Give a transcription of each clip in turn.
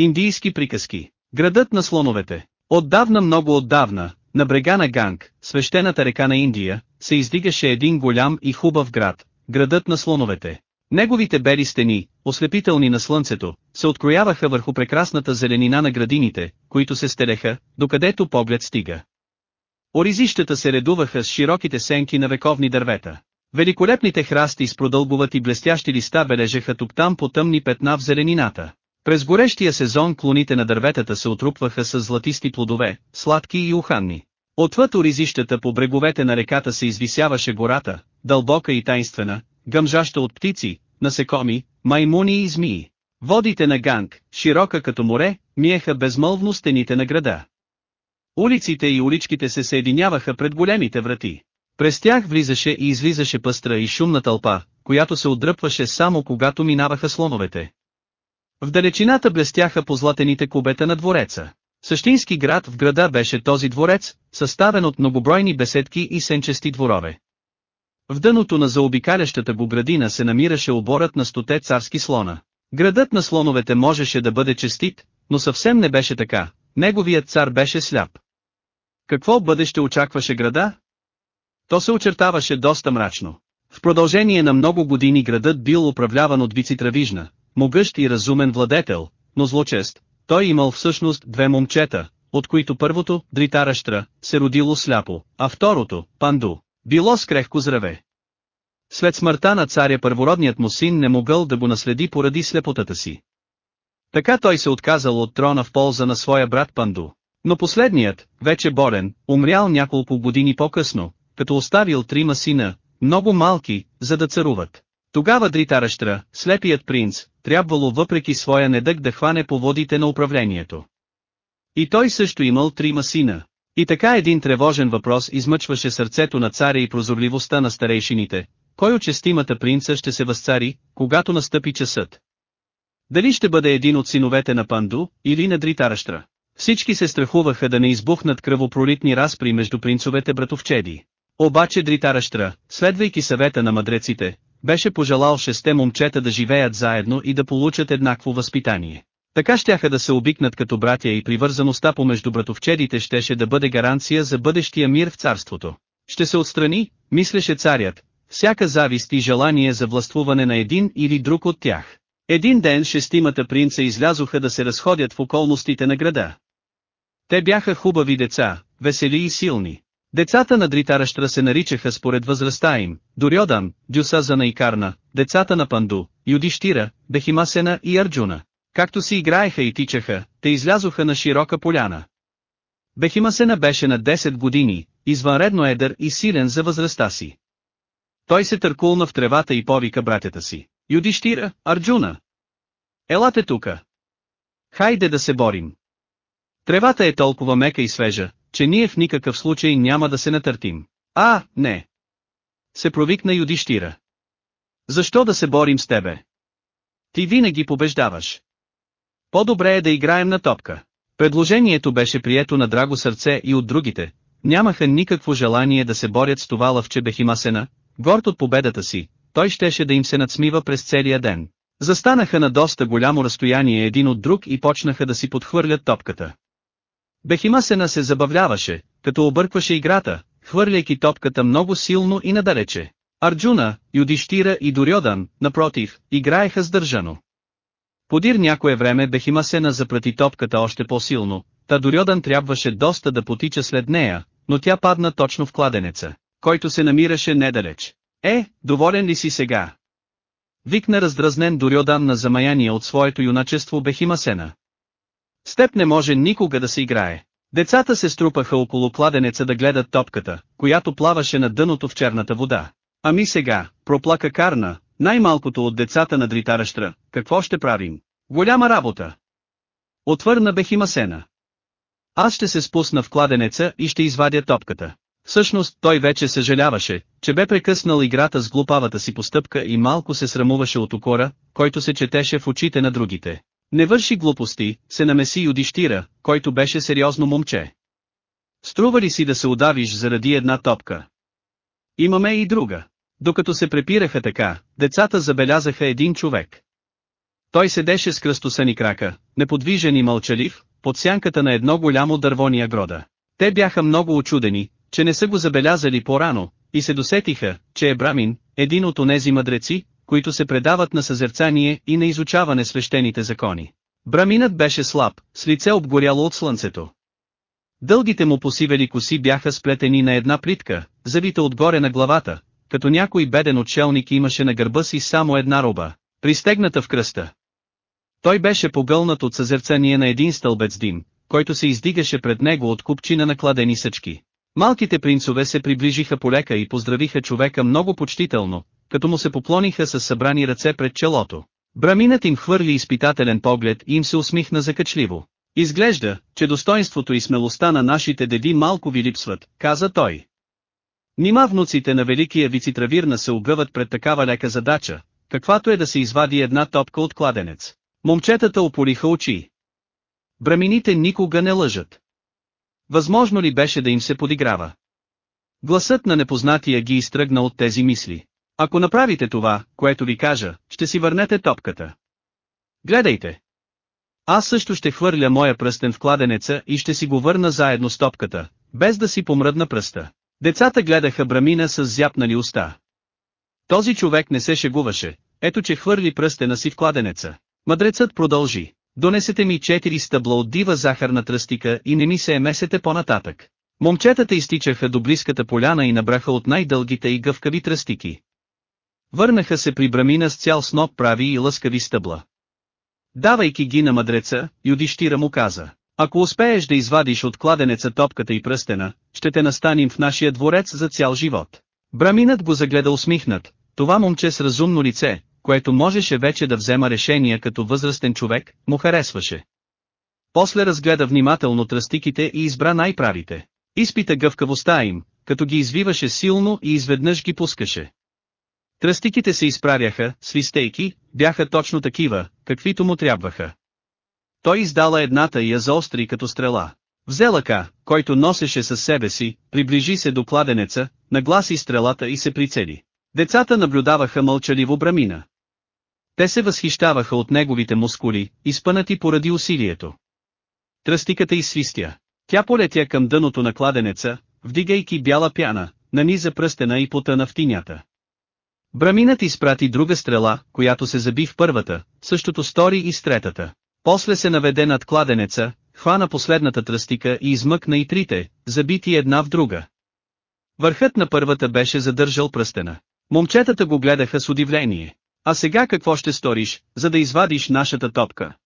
Индийски приказки. Градът на слоновете. Отдавна много отдавна, на брега на Ганг, свещената река на Индия, се издигаше един голям и хубав град, градът на слоновете. Неговите бели стени, ослепителни на слънцето, се открояваха върху прекрасната зеленина на градините, които се стелеха, докъдето поглед стига. Оризищата се редуваха с широките сенки на вековни дървета. Великолепните храсти с продълбовати блестящи листа бележеха тук-там по тъмни петна в зеленината. През горещия сезон клоните на дърветата се отрупваха с златисти плодове, сладки и уханни. Отвъд оризищата по бреговете на реката се извисяваше гората, дълбока и тайнствена, гъмжаща от птици, насекоми, маймуни и змии. Водите на Ганг, широка като море, миеха безмълвно стените на града. Улиците и уличките се съединяваха пред големите врати. През тях влизаше и излизаше пъстра и шумна тълпа, която се отдръпваше само когато минаваха слоновете. В далечината блестяха позлатените кубета на двореца. Същински град в града беше този дворец, съставен от многобройни беседки и сенчести дворове. В дъното на заобикалящата го градина се намираше оборът на стоте царски слона. Градът на слоновете можеше да бъде честит, но съвсем не беше така, неговият цар беше сляп. Какво бъдеще очакваше града? То се очертаваше доста мрачно. В продължение на много години градът бил управляван от вицитравижна, могъщ и разумен владетел, но злочест. Той имал всъщност две момчета, от които първото, Дритаращра, се родило сляпо, а второто, Панду, било с крехко здраве. След смъртта на царя първородният му син не могъл да го наследи поради слепотата си. Така той се отказал от трона в полза на своя брат Панду. Но последният, вече болен, умрял няколко години по-късно, като оставил трима сина, много малки, за да царуват. Тогава Дритаращра, слепият принц, трябвало въпреки своя недък да хване по водите на управлението. И той също имал трима сина. И така един тревожен въпрос измъчваше сърцето на царя и прозорливостта на старейшините, кой честимата принца ще се възцари, когато настъпи часът. Дали ще бъде един от синовете на Панду, или на Дритаращра. Всички се страхуваха да не избухнат кръвопролитни разпри между принцовете братовчеди. Обаче Дритаращра, следвайки съвета на мъдреците, беше пожелал шесте момчета да живеят заедно и да получат еднакво възпитание. Така щяха да се обикнат като братя и привързаността помежду братовчедите щеше да бъде гаранция за бъдещия мир в царството. Ще се отстрани, мислеше царят, всяка завист и желание за властвуване на един или друг от тях. Един ден шестимата принца излязоха да се разходят в околностите на града. Те бяха хубави деца, весели и силни. Децата на Дритаращра се наричаха според възрастта им, Дорьодан, Дюсазана и Карна, децата на Панду, Юдиштира, Бехимасена и Арджуна. Както си играеха и тичаха, те излязоха на широка поляна. Бехимасена беше на 10 години, извънредно едър и силен за възрастта си. Той се търкулна в тревата и повика братята си. Юдиштира, Арджуна! Елате тука! Хайде да се борим! Тревата е толкова мека и свежа, че ние в никакъв случай няма да се натъртим. А, не! Се провикна Юдиштира. Защо да се борим с тебе? Ти винаги побеждаваш. По-добре е да играем на топка. Предложението беше прието на драго сърце и от другите, нямаха никакво желание да се борят с това лъвче Бехимасена, горд от победата си, той щеше да им се надсмива през целия ден. Застанаха на доста голямо разстояние един от друг и почнаха да си подхвърлят топката. Бехимасена се забавляваше, като объркваше играта, хвърляйки топката много силно и надалече. Арджуна, Юдиштира и Дорьодан, напротив, играеха сдържано. Подир някое време Бехимасена запрати топката още по-силно, та Дорьодан трябваше доста да потича след нея, но тя падна точно в кладенеца, който се намираше недалеч. Е, доволен ли си сега? Викна раздразнен Дорьодан на замаяние от своето юначество Бехимасена. С теб не може никога да се играе. Децата се струпаха около кладенеца да гледат топката, която плаваше на дъното в черната вода. Ами сега, проплака Карна, най-малкото от децата на Дритаращра, какво ще правим? Голяма работа! Отвърна Бехимасена. Аз ще се спусна в кладенеца и ще извадя топката. Всъщност той вече съжаляваше, че бе прекъснал играта с глупавата си постъпка и малко се срамуваше от укора, който се четеше в очите на другите. Не върши глупости, се намеси Юдиштира, който беше сериозно момче. Струва ли си да се удавиш заради една топка? Имаме и друга. Докато се препираха така, децата забелязаха един човек. Той седеше с кръстосани крака, неподвижен и мълчалив, под сянката на едно голямо дърво ни агрода. Те бяха много очудени, че не са го забелязали по-рано, и се досетиха, че е брамин, един от онези мъдреци, които се предават на съзерцание и на изучаване свещените закони. Браминът беше слаб, с лице обгоряло от слънцето. Дългите му посивели коси бяха сплетени на една плитка, завита отгоре на главата, като някой беден отшелник имаше на гърба си само една роба, пристегната в кръста. Той беше погълнат от съзерцание на един стълбец дим, който се издигаше пред него от купчина на кладени съчки. Малките принцове се приближиха полека и поздравиха човека много почтително, като му се поклониха с събрани ръце пред челото. Браминът им хвърли изпитателен поглед и им се усмихна закачливо. Изглежда, че достоинството и смелостта на нашите деди малко ви липсват, каза той. Нима внуците на великия вицитравирна се огъват пред такава лека задача, каквато е да се извади една топка от кладенец. Момчетата ополиха очи. Брамините никога не лъжат. Възможно ли беше да им се подиграва? Гласът на непознатия ги изтръгна от тези мисли. Ако направите това, което ви кажа, ще си върнете топката. Гледайте! Аз също ще хвърля моя пръстен в кладенеца и ще си го върна заедно с топката, без да си помръдна пръста. Децата гледаха Брамина с зяпнали уста. Този човек не се шегуваше, ето че хвърли пръстена си в кладенеца. Мъдрецът продължи. Донесете ми четири стъбла от дива захарна тръстика и не ми се емесете по-нататък. Момчетата изтичаха до близката поляна и набраха от най-дългите и гъвкави тръстики. Върнаха се при брамина с цял сноп прави и лъскави стъбла. Давайки ги на мъдреца, Юдиштира му каза, ако успееш да извадиш от кладенеца топката и пръстена, ще те настаним в нашия дворец за цял живот. Браминът го загледа усмихнат, това момче с разумно лице, което можеше вече да взема решения като възрастен човек, му харесваше. После разгледа внимателно тръстиките и избра най-правите. Изпита гъвкавостта им, като ги извиваше силно и изведнъж ги пускаше. Тръстиките се изправяха, свистейки, бяха точно такива, каквито му трябваха. Той издала едната и я заостри като стрела. Взе лъка, който носеше със себе си, приближи се до кладенеца, нагласи стрелата и се прицели. Децата наблюдаваха мълчаливо брамина. Те се възхищаваха от неговите мускули, изпънати поради усилието. Тръстиката изсвистя. Тя полетя към дъното на кладенеца, вдигайки бяла пяна, наниза пръстена и потъна в тинята. Браминът изпрати друга стрела, която се заби в първата, същото стори и с третата. После се наведе над кладенеца, хвана последната тръстика и измъкна и трите, забити една в друга. Върхът на първата беше задържал пръстена. Момчетата го гледаха с удивление. А сега какво ще сториш, за да извадиш нашата топка?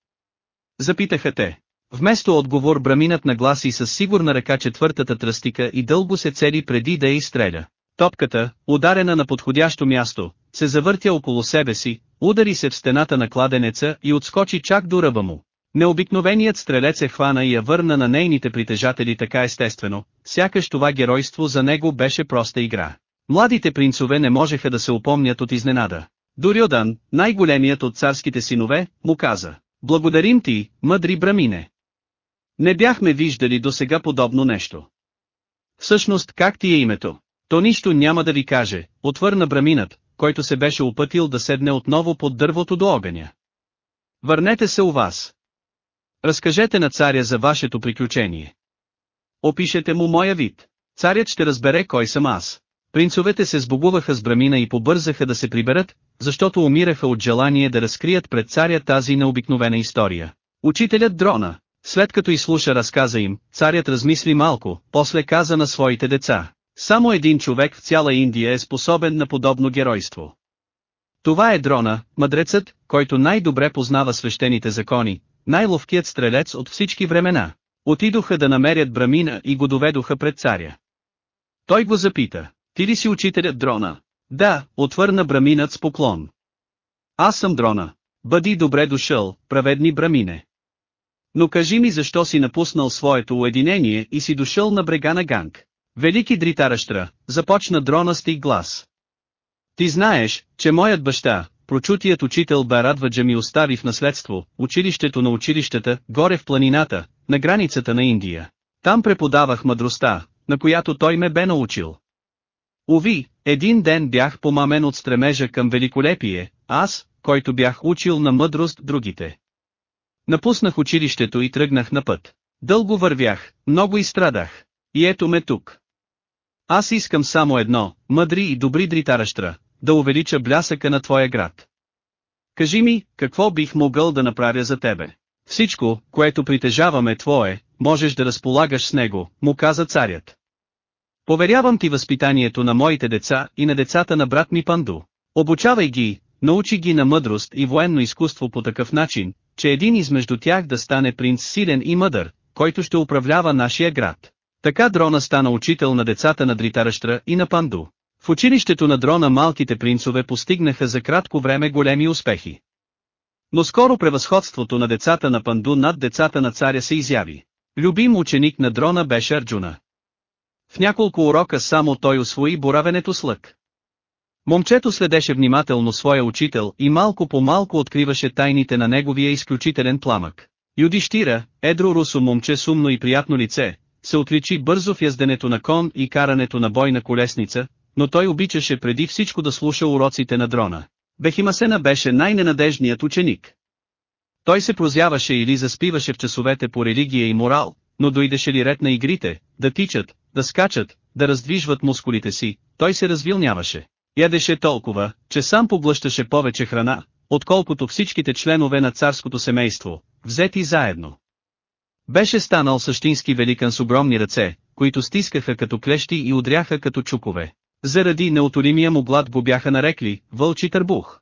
Запитаха те. Вместо отговор браминът нагласи с сигурна ръка четвъртата тръстика и дълго се цели преди да я изстреля. Топката, ударена на подходящо място, се завъртя около себе си, удари се в стената на кладенеца и отскочи чак до ръба му. Необикновеният стрелец е хвана и я върна на нейните притежатели така естествено, сякаш това геройство за него беше проста игра. Младите принцове не можеха да се упомнят от изненада. Дурьодан, най-големият от царските синове, му каза, благодарим ти, мъдри брамине. Не бяхме виждали до сега подобно нещо. Всъщност как ти е името? То нищо няма да ви каже, отвърна браминът, който се беше опътил да седне отново под дървото до огъня. Върнете се у вас. Разкажете на царя за вашето приключение. Опишете му моя вид. Царят ще разбере кой съм аз. Принцовете се сбогуваха с брамина и побързаха да се приберат, защото умираха от желание да разкрият пред царя тази необикновена история. Учителят дрона, след като изслуша разказа им, царят размисли малко, после каза на своите деца. Само един човек в цяла Индия е способен на подобно геройство. Това е дрона, мъдрецът, който най-добре познава свещените закони, най-ловкият стрелец от всички времена. Отидоха да намерят Брамина и го доведоха пред царя. Той го запита, ти ли си учителят дрона? Да, отвърна Браминът с поклон. Аз съм дрона. Бъди добре дошъл, праведни Брамине. Но кажи ми защо си напуснал своето уединение и си дошъл на брега на Ганг. Велики дритаращра, започна дрона стиг глас. Ти знаеш, че моят баща, прочутият учител Барадваджа ми остави в наследство, училището на училищата, горе в планината, на границата на Индия. Там преподавах мъдростта, на която той ме бе научил. Уви, един ден бях помамен от стремежа към великолепие, аз, който бях учил на мъдрост другите. Напуснах училището и тръгнах на път. Дълго вървях, много изстрадах. И ето ме тук. Аз искам само едно, мъдри и добри дритаращра, да увелича блясъка на твоя град. Кажи ми, какво бих могъл да направя за тебе? Всичко, което притежаваме твое, можеш да разполагаш с него, му каза царят. Поверявам ти възпитанието на моите деца и на децата на брат ми Панду. Обучавай ги, научи ги на мъдрост и военно изкуство по такъв начин, че един измежду тях да стане принц силен и мъдър, който ще управлява нашия град. Така дрона стана учител на децата на Дритаращра и на Панду. В училището на дрона малките принцове постигнаха за кратко време големи успехи. Но скоро превъзходството на децата на Панду над децата на царя се изяви. Любим ученик на дрона беше Арджуна. В няколко урока само той освои боравенето с лък. Момчето следеше внимателно своя учител и малко по малко откриваше тайните на неговия изключителен пламък. Юдиштира, едро русо момче с умно и приятно лице, се отличи бързо в язденето на кон и карането на бойна колесница, но той обичаше преди всичко да слуша уроците на дрона. Бехимасена беше най-ненадежният ученик. Той се прозяваше или заспиваше в часовете по религия и морал, но дойдеше ли ред на игрите, да тичат, да скачат, да раздвижват мускулите си, той се развилняваше. Ядеше толкова, че сам поглъщаше повече храна, отколкото всичките членове на царското семейство, взети заедно. Беше станал същински великан с огромни ръце, които стискаха като клещи и удряха като чукове. Заради неотолимия му глад го бяха нарекли «вълчи търбух».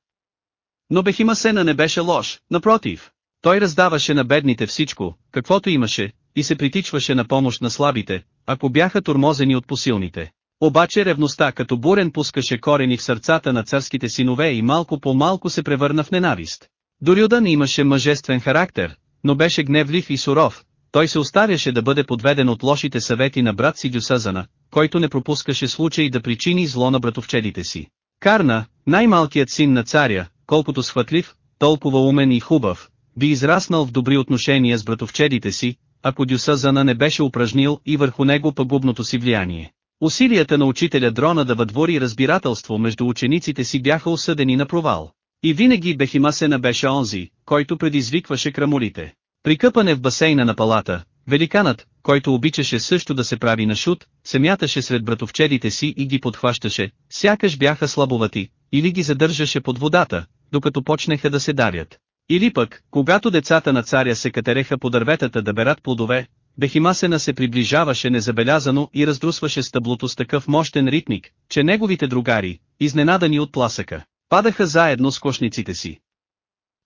Но Бехимасена не беше лош, напротив. Той раздаваше на бедните всичко, каквото имаше, и се притичваше на помощ на слабите, ако бяха тормозени от посилните. Обаче ревността като бурен пускаше корени в сърцата на царските синове и малко по малко се превърна в ненавист. Дорюдан имаше мъжествен характер, но беше гневлив и суров, той се оставяше да бъде подведен от лошите съвети на брат си Дюсазана, който не пропускаше случай да причини зло на братовчедите си. Карна, най-малкият син на царя, колкото схватлив, толкова умен и хубав, би израснал в добри отношения с братовчедите си, ако Дюсазана не беше упражнил и върху него пагубното си влияние. Усилията на учителя Дрона да въдвори разбирателство между учениците си бяха осъдени на провал. И винаги Бехимасена беше онзи, който предизвикваше крамолите. При къпане в басейна на палата, великанът, който обичаше също да се прави на шут, се мяташе сред братовчедите си и ги подхващаше, сякаш бяха слабовати, или ги задържаше под водата, докато почнеха да се дарят. Или пък, когато децата на царя се катереха по дърветата да берат плодове, Бехимасена се приближаваше незабелязано и раздрусваше стъблото с такъв мощен ритник, че неговите другари, изненадани от пласъка, падаха заедно с кошниците си.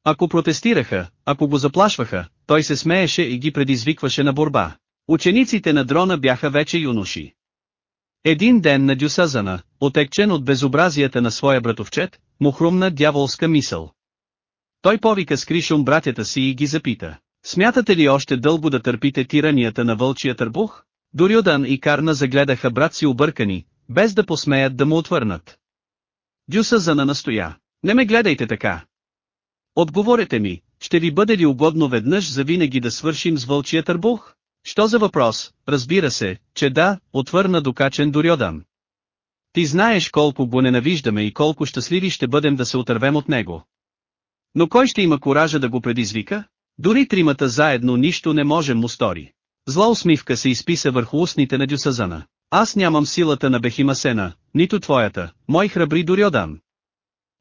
Ако протестираха, ако го заплашваха, той се смееше и ги предизвикваше на борба. Учениците на дрона бяха вече юноши. Един ден на Дюсазана, отекчен от безобразията на своя братовчет, му хрумна дяволска мисъл. Той повика с кришум братята си и ги запита. Смятате ли още дълго да търпите тиранията на вълчия търбух? Дорюдан и Карна загледаха брат си объркани, без да посмеят да му отвърнат. Дюсазана настоя. Не ме гледайте така. Отговорете ми, ще ви бъде ли угодно веднъж за винаги да свършим с вълчия търбух? Що за въпрос, разбира се, че да, отвърна докачен Дорьодан. Ти знаеш колко го ненавиждаме и колко щастливи ще бъдем да се отървем от него. Но кой ще има коража да го предизвика? Дори тримата заедно нищо не можем му стори. Зла усмивка се изписа върху устните на Дюсазана. Аз нямам силата на Бехимасена, нито твоята, мой храбри Дорьодан.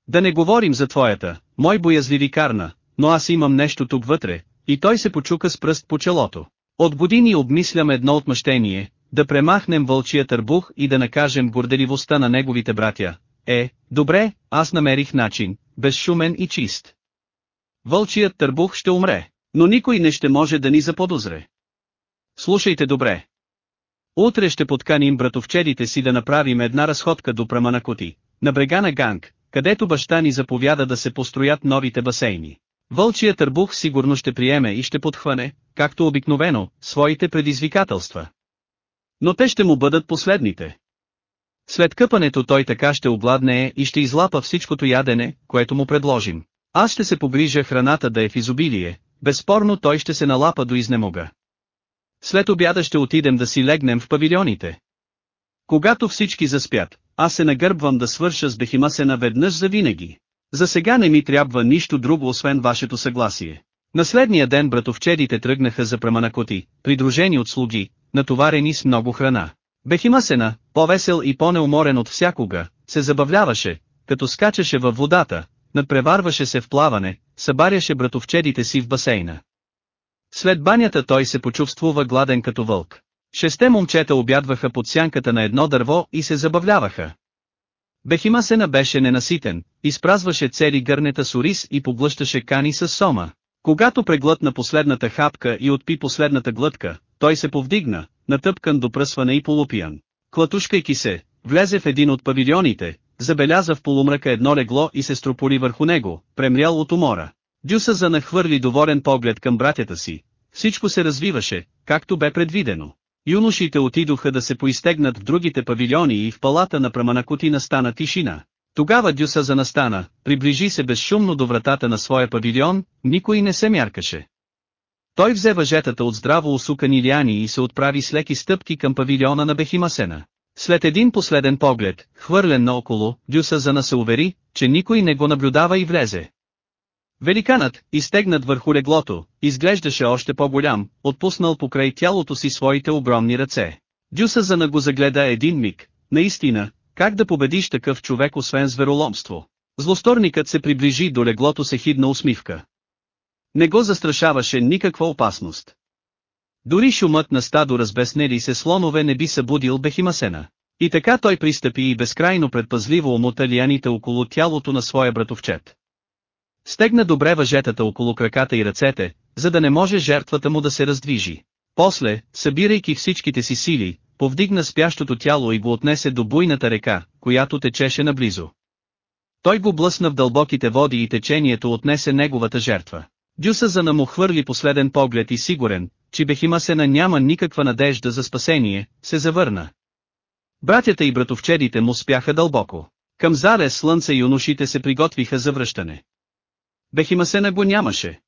Да не говорим за твоята, мой боязливи карна, но аз имам нещо тук вътре, и той се почука с пръст по челото. От години обмислям едно отмъщение, да премахнем вълчия търбух и да накажем горделивостта на неговите братя. Е, добре, аз намерих начин, безшумен и чист. Вълчият търбух ще умре, но никой не ще може да ни заподозре. Слушайте добре. Утре ще подканим братовчедите си да направим една разходка до Праманакоти, на брега на Ганг, където баща ни заповяда да се построят новите басейни. Вълчия търбух сигурно ще приеме и ще подхване, както обикновено, своите предизвикателства. Но те ще му бъдат последните. След къпането той така ще обладнее и ще излапа всичкото ядене, което му предложим. Аз ще се погрижа храната да е в изобилие, безспорно той ще се налапа до изнемога. След обяда ще отидем да си легнем в павилионите. Когато всички заспят, аз се нагърбвам да свърша с Бехимасена веднъж за винаги. За сега не ми трябва нищо друго освен вашето съгласие. На следния ден братовчедите тръгнаха за Праманакоти, придружени от слуги, натоварени с много храна. Бехимасена, по-весел и по-неуморен от всякога, се забавляваше, като скачаше във водата, надпреварваше се в плаване, събаряше братовчедите си в басейна. След банята той се почувствува гладен като вълк. Шесте момчета обядваха под сянката на едно дърво и се забавляваха. Бехимасена беше ненаситен, изпразваше цели гърнета с ориз и поглъщаше кани с сома. Когато преглътна последната хапка и отпи последната глътка, той се повдигна, натъпкан до пръсване и полупиян. Клатушкайки се, влезе в един от павилионите, забеляза в полумръка едно легло и се строполи върху него, премрял от умора. Дюса занахвърли доволен поглед към братята си. Всичко се развиваше, както бе предвидено. Юношите отидоха да се поизтегнат в другите павилиони и в палата на Праманакути настана тишина. Тогава Дюса за настана, приближи се безшумно до вратата на своя павилион, никой не се мяркаше. Той взе въжетата от здраво усукани лиани и се отправи с леки стъпки към павилиона на Бехимасена. След един последен поглед, хвърлен наоколо, Дюса Зана се увери, че никой не го наблюдава и влезе. Великанът, изтегнат върху леглото, изглеждаше още по-голям, отпуснал покрай тялото си своите огромни ръце. Дюса Зана го загледа един миг, наистина, как да победиш такъв човек освен звероломство? Злосторникът се приближи до леглото с ехидна усмивка. Не го застрашаваше никаква опасност. Дори шумът на стадо разбеснели се слонове не би събудил Бехимасена. И така той пристъпи и безкрайно предпазливо омота лияните около тялото на своя братовчет. Стегна добре въжетата около краката и ръцете, за да не може жертвата му да се раздвижи. После, събирайки всичките си сили, повдигна спящото тяло и го отнесе до буйната река, която течеше наблизо. Той го блъсна в дълбоките води и течението отнесе неговата жертва. Дюса за му хвърли последен поглед и сигурен, че Бехимасена няма никаква надежда за спасение, се завърна. Братята и братовчедите му спяха дълбоко. Към заре слънце юношите се приготвиха за връщане. Бехимасена го нямаше.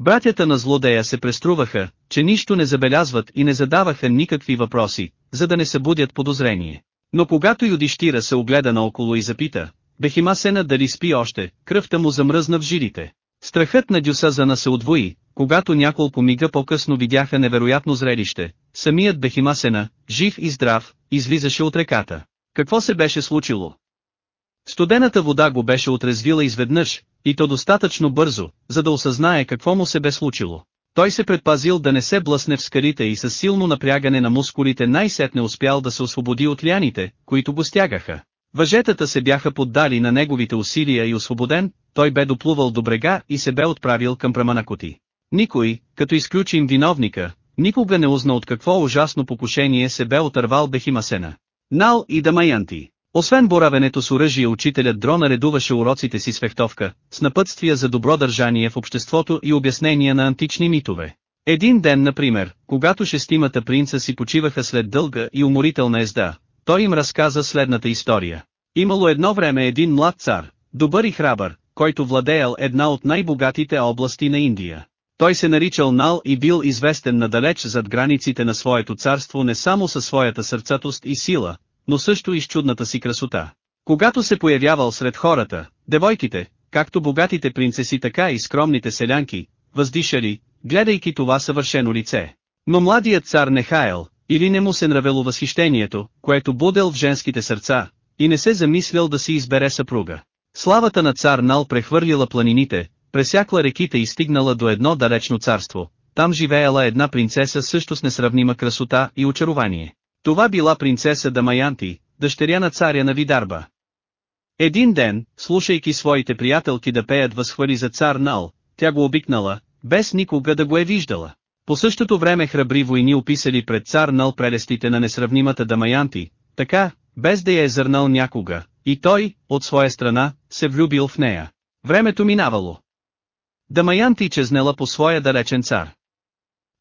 Братята на злодея се преструваха, че нищо не забелязват и не задаваха никакви въпроси, за да не събудят подозрение. Но когато Юдиштира се огледа наоколо и запита, Бехимасена дали спи още, кръвта му замръзна в жилите. Страхът на Дюсазана се отвои, когато няколко мига по-късно видяха невероятно зрелище. Самият Бехимасена, жив и здрав, излизаше от реката. Какво се беше случило? Студената вода го беше отрезвила изведнъж, и то достатъчно бързо, за да осъзнае какво му се бе случило. Той се предпазил да не се блъсне в скалите и с силно напрягане на мускулите най-сетне успял да се освободи от ляните, които го стягаха. Въжетата се бяха поддали на неговите усилия и освободен, той бе доплувал до брега и се бе отправил към Праманакоти. Никой, като изключим виновника, никога не узна от какво ужасно покушение се бе отървал Бехимасена. Нал и Дамаянти. Освен боравенето с оръжие учителят Дрона редуваше уроците си с фехтовка, с напътствия за добро държание в обществото и обяснения на антични митове. Един ден, например, когато шестимата принца си почиваха след дълга и уморителна езда, той им разказа следната история. Имало едно време един млад цар, добър и храбър, който владеял една от най-богатите области на Индия. Той се наричал Нал и бил известен надалеч зад границите на своето царство не само със своята сърцатост и сила, но също и с чудната си красота. Когато се появявал сред хората, девойките, както богатите принцеси така и скромните селянки, въздишали, гледайки това съвършено лице. Но младият цар не хаял, или не му се нравело възхищението, което будел в женските сърца, и не се замислял да си избере съпруга. Славата на цар Нал прехвърлила планините, пресякла реките и стигнала до едно далечно царство. Там живеела една принцеса също с несравнима красота и очарование. Това била принцеса Дамаянти, дъщеря на царя на Видарба. Един ден, слушайки своите приятелки да пеят възхвали за цар Нал, тя го обикнала, без никога да го е виждала. По същото време храбри войни описали пред цар Нал прелестите на несравнимата Дамаянти, така, без да я е зърнал някога, и той, от своя страна, се влюбил в нея. Времето минавало. Дамаянти чезнела по своя далечен цар.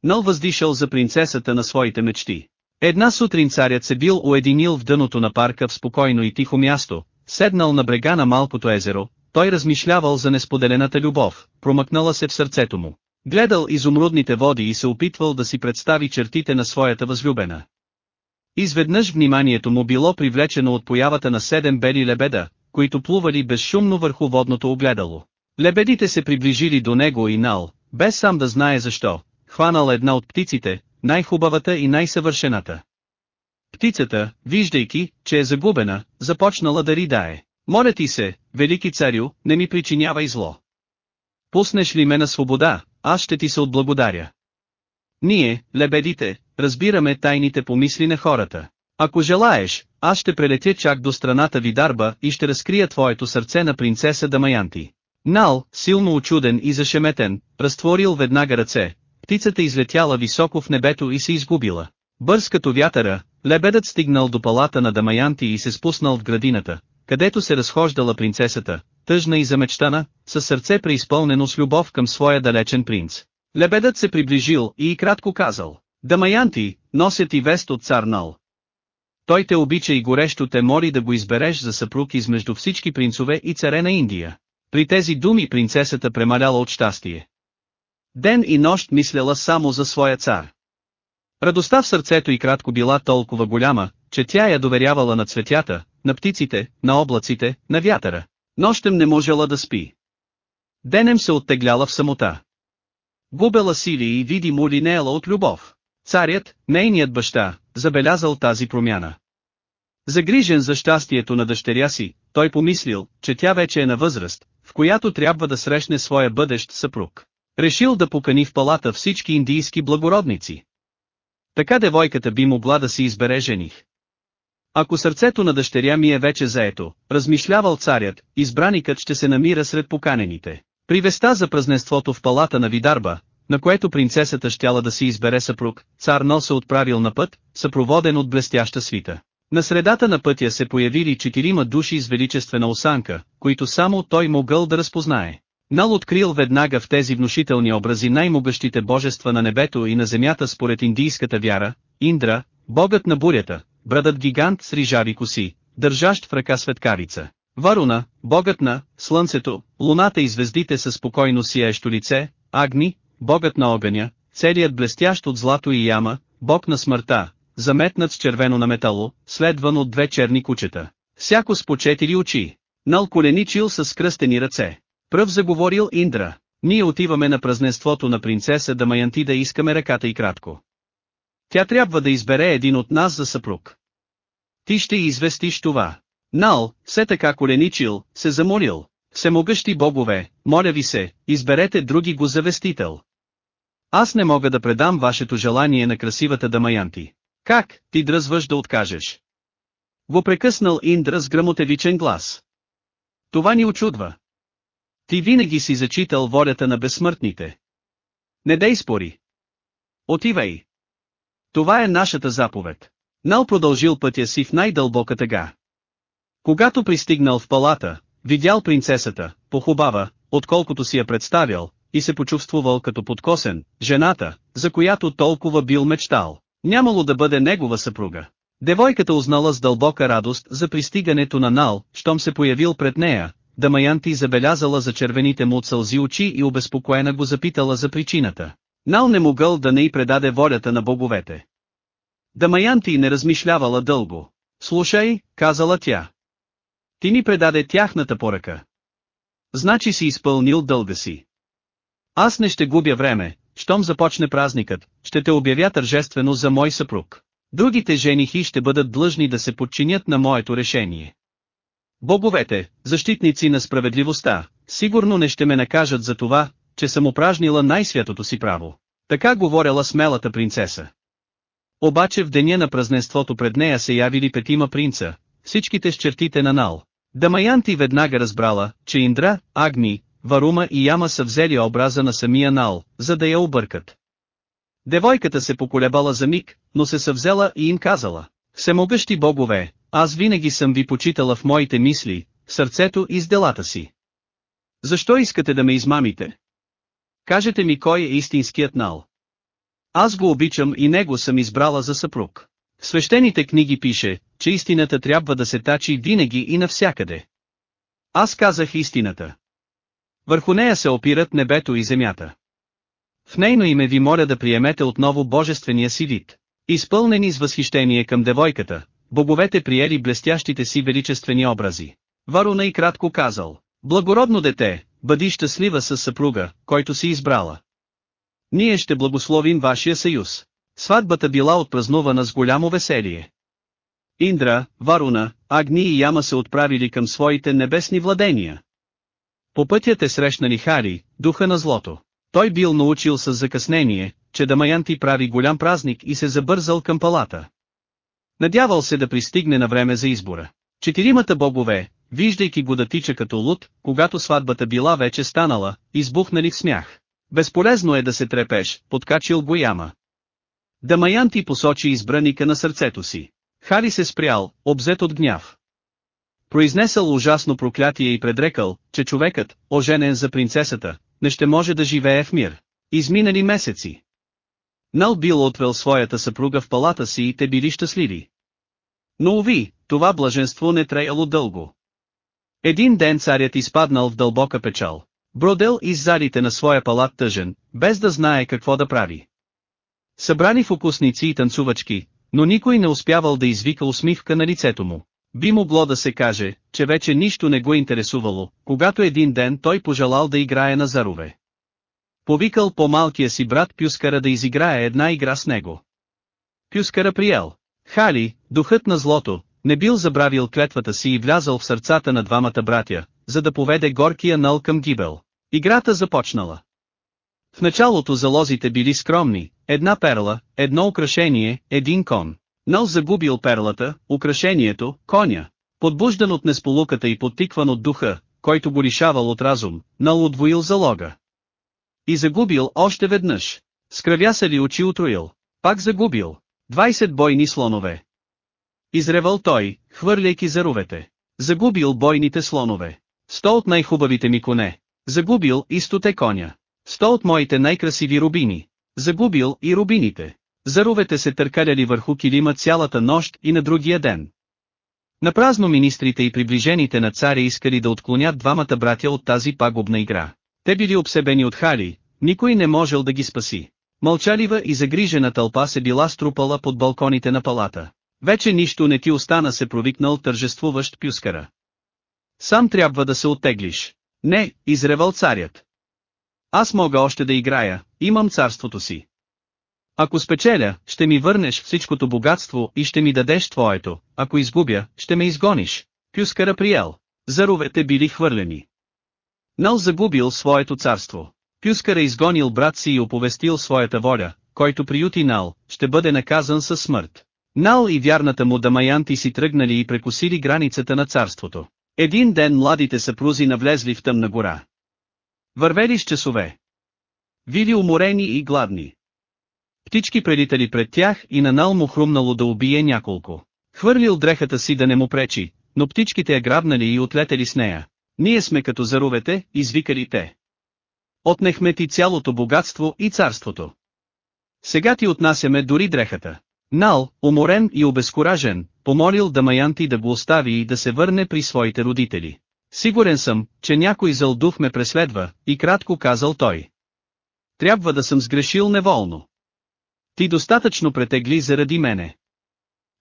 Нал въздишал за принцесата на своите мечти. Една сутрин царят се бил уединил в дъното на парка в спокойно и тихо място, седнал на брега на малкото езеро, той размишлявал за несподелената любов, промъкнала се в сърцето му. Гледал изумрудните води и се опитвал да си представи чертите на своята възлюбена. Изведнъж вниманието му било привлечено от появата на седем бели лебеда, които плували безшумно върху водното огледало. Лебедите се приближили до него и Нал, без сам да знае защо, хванал една от птиците, най-хубавата и най-съвършената. Птицата, виждайки, че е загубена, започнала да ридае. Моля ти се, велики царю, не ми причинявай зло. Пуснеш ли ме на свобода, аз ще ти се отблагодаря. Ние, лебедите, разбираме тайните помисли на хората. Ако желаеш, аз ще прелетя чак до страната Видарба и ще разкрия твоето сърце на принцеса Дамаянти. Нал, силно очуден и зашеметен, разтворил веднага ръце, птицата излетяла високо в небето и се изгубила. Бърз като вятъра, лебедът стигнал до палата на Дамаянти и се спуснал в градината, където се разхождала принцесата, тъжна и замечтана, със сърце преизпълнено с любов към своя далечен принц. Лебедът се приближил и кратко казал, Дамаянти, носят и вест от цар Нал. Той те обича и горещо те моли да го избереш за съпруг измежду всички принцове и царе на Индия. При тези думи принцесата премаляла от щастие. Ден и нощ мисляла само за своя цар. Радостта в сърцето и кратко била толкова голяма, че тя я доверявала на цветята, на птиците, на облаците, на вятъра. Нощем не можела да спи. Денем се оттегляла в самота. Губела сили и види му линеяла от любов. Царят, нейният баща, забелязал тази промяна. Загрижен за щастието на дъщеря си, той помислил, че тя вече е на възраст, в която трябва да срещне своя бъдещ съпруг. Решил да покани в палата всички индийски благородници. Така девойката би могла да си избере жених. Ако сърцето на дъщеря ми е вече заето, размишлявал царят, избраникът ще се намира сред поканените. При веста за празненството в палата на Видарба, на което принцесата щяла да си избере съпруг, цар Но се отправил на път, съпроводен от блестяща свита. На средата на пътя се появили четирима души с величествена осанка, които само той могъл да разпознае. Нал открил веднага в тези внушителни образи най-могъщите божества на небето и на земята според индийската вяра, Индра, богът на бурята, брадът гигант с рижави коси, държащ в ръка светкарица. Варуна, богът на слънцето, луната и звездите със спокойно сияещо лице, Агни, богът на огъня, целият блестящ от злато и яма, бог на смъртта, заметнат с червено на метало, следван от две черни кучета. Всяко с по четири очи. Нал коленичил с скръстени ръце. Пръв заговорил Индра. Ние отиваме на празненството на принцеса Дамаянти да искаме ръката и кратко. Тя трябва да избере един от нас за съпруг. Ти ще известиш това. Нал, все така коленичил, се замолил. Всемогъщи богове, моля ви се, изберете други го завестител. Аз не мога да предам вашето желание на красивата Дамаянти. Как, ти дръзваш да откажеш? Го прекъснал Индра с грамотевичен глас. Това ни очудва. Ти винаги си зачитал волята на безсмъртните. Не дей спори. Отивай. Това е нашата заповед. Нал продължил пътя си в най-дълбока тъга. Когато пристигнал в палата, видял принцесата, похубава, отколкото си я представял, и се почувствувал като подкосен, жената, за която толкова бил мечтал, нямало да бъде негова съпруга. Девойката узнала с дълбока радост за пристигането на Нал, щом се появил пред нея, Дамаянти забелязала за червените му от сълзи очи и обезпокоена го запитала за причината. Нал не могъл да не й предаде волята на боговете. Дамаянти не размишлявала дълго. Слушай, казала тя. Ти ни предаде тяхната поръка. Значи си изпълнил дълга си. Аз не ще губя време, щом започне празникът, ще те обявя тържествено за мой съпруг. Другите женихи ще бъдат длъжни да се подчинят на моето решение. Боговете, защитници на справедливостта, сигурно не ще ме накажат за това, че съм упражнила най-святото си право. Така говорила смелата принцеса. Обаче в деня на празненството пред нея се явили петима принца, всичките с чертите на Нал. Дамаянти веднага разбрала, че Индра, Агни, Варума и Яма са взели образа на самия Нал, за да я объркат. Девойката се поколебала за миг, но се съвзела и им казала, Всемогъщи богове, аз винаги съм ви почитала в моите мисли, в сърцето и с делата си. Защо искате да ме измамите? Кажете ми кой е истинският Нал. Аз го обичам и него съм избрала за съпруг. В свещените книги пише, че истината трябва да се тачи винаги и навсякъде. Аз казах истината. Върху нея се опират небето и земята. В нейно име ви моля да приемете отново божествения си вид. Изпълнени с възхищение към девойката, боговете приели блестящите си величествени образи. Варуна и кратко казал, благородно дете, бъди щастлива с съпруга, който си избрала. Ние ще благословим вашия съюз. Сватбата била отпразнувана с голямо веселие. Индра, Варуна, Агни и Яма се отправили към своите небесни владения. По пътя те срещнали Хари, духа на злото. Той бил научил с закъснение, че Дамаянти прави голям празник и се забързал към палата. Надявал се да пристигне на време за избора. Четиримата богове, виждайки го да тича като луд, когато сватбата била вече станала, избухнали в смях. Безполезно е да се трепеш, подкачил го яма. Дамаянти посочи избраника на сърцето си. Хари се спрял, обзет от гняв. Произнесъл ужасно проклятие и предрекал, че човекът, оженен за принцесата, не ще може да живее в мир. Изминали месеци. Нал бил отвел своята съпруга в палата си и те били щастливи. Но уви, това блаженство не треяло дълго. Един ден царят изпаднал в дълбока печал. Бродел из залите на своя палат тъжен, без да знае какво да прави. Събрани фокусници и танцувачки, но никой не успявал да извика усмивка на лицето му. Би могло да се каже, че вече нищо не го интересувало, когато един ден той пожелал да играе на зарове. Повикал по-малкия си брат Пюскара да изиграе една игра с него. Пюскара приел. Хали, духът на злото, не бил забравил клетвата си и влязал в сърцата на двамата братя, за да поведе горкия нъл към гибел. Играта започнала. В началото залозите били скромни, една перла, едно украшение, един кон. Нъл загубил перлата, украшението, коня. Подбуждан от несполуката и подтикван от духа, който го лишавал от разум, Нъл отвоил залога. И загубил още веднъж. Скръвя се ли очи утроил. Пак загубил. 20 бойни слонове. Изревал той, хвърляйки заровете. Загубил бойните слонове. Сто от най-хубавите ми коне. Загубил и стоте коня. Сто от моите най-красиви рубини. Загубил и рубините. Заровете се търкаляли върху килима цялата нощ и на другия ден. Напразно министрите и приближените на царя искали да отклонят двамата братя от тази пагубна игра. Те били обсебени от Хали, никой не можел да ги спаси. Мълчалива и загрижена тълпа се била струпала под балконите на палата. Вече нищо не ти остана се провикнал тържествуващ пюскара. Сам трябва да се оттеглиш. Не, изревал царят. Аз мога още да играя, имам царството си. Ако спечеля, ще ми върнеш всичкото богатство и ще ми дадеш твоето, ако изгубя, ще ме изгониш. Пюскара приел. Заровете били хвърлени. Нал загубил своето царство. Пюскара изгонил брат си и оповестил своята воля, който приюти Нал, ще бъде наказан със смърт. Нал и вярната му Дамаянти си тръгнали и прекусили границата на царството. Един ден младите съпрузи навлезли в тъмна гора. Вървели с часове. Вили уморени и гладни. Птички прелитали пред тях и на Нал му хрумнало да убие няколко. Хвърлил дрехата си да не му пречи, но птичките я грабнали и отлетели с нея. Ние сме като заровете, извикали те. Отнехме ти цялото богатство и царството. Сега ти отнасяме дори дрехата. Нал, уморен и обезкуражен, помолил Дамаянти да го остави и да се върне при своите родители. Сигурен съм, че някой зъл дух ме преследва, и кратко казал той. Трябва да съм сгрешил неволно. Ти достатъчно претегли заради мене.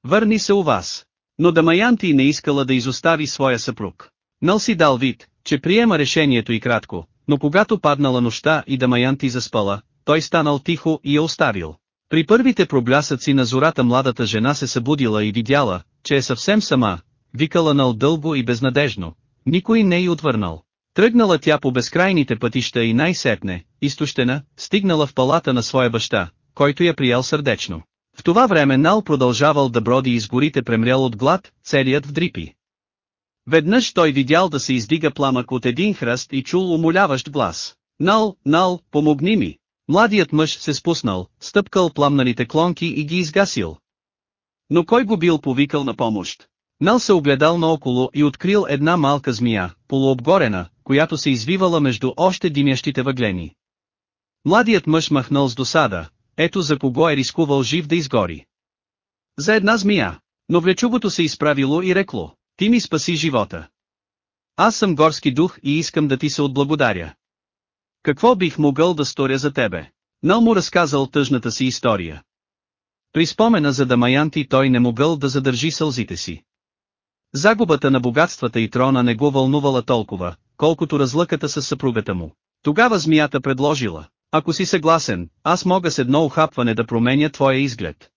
Върни се у вас. Но Дамаянти не искала да изостави своя съпруг. Нал си дал вид, че приема решението и кратко, но когато паднала нощта и Дамаянти заспала, той станал тихо и я оставил. При първите проблясъци на зората младата жена се събудила и видяла, че е съвсем сама, викала Нал дълго и безнадежно, никой не й отвърнал. Тръгнала тя по безкрайните пътища и най-сетне, изтощена, стигнала в палата на своя баща, който я приял сърдечно. В това време Нал продължавал да броди из горите премрял от глад, целият в дрипи. Веднъж той видял да се издига пламък от един хръст и чул умоляващ глас. Нал, Нал, помогни ми! Младият мъж се спуснал, стъпкал пламналите клонки и ги изгасил. Но кой го бил повикал на помощ? Нал се огледал наоколо и открил една малка змия, полуобгорена, която се извивала между още димящите въглени. Младият мъж махнал с досада, ето за кого е рискувал жив да изгори. За една змия, но влечубото се изправило и рекло, ти ми спаси живота. Аз съм горски дух и искам да ти се отблагодаря. Какво бих могъл да сторя за тебе? Нал му разказал тъжната си история. При спомена за Дамаянти той не могъл да задържи сълзите си. Загубата на богатствата и трона не го вълнувала толкова, колкото разлъката с съпругата му. Тогава змията предложила, Ако си съгласен, аз мога с едно ухапване да променя твоя изглед.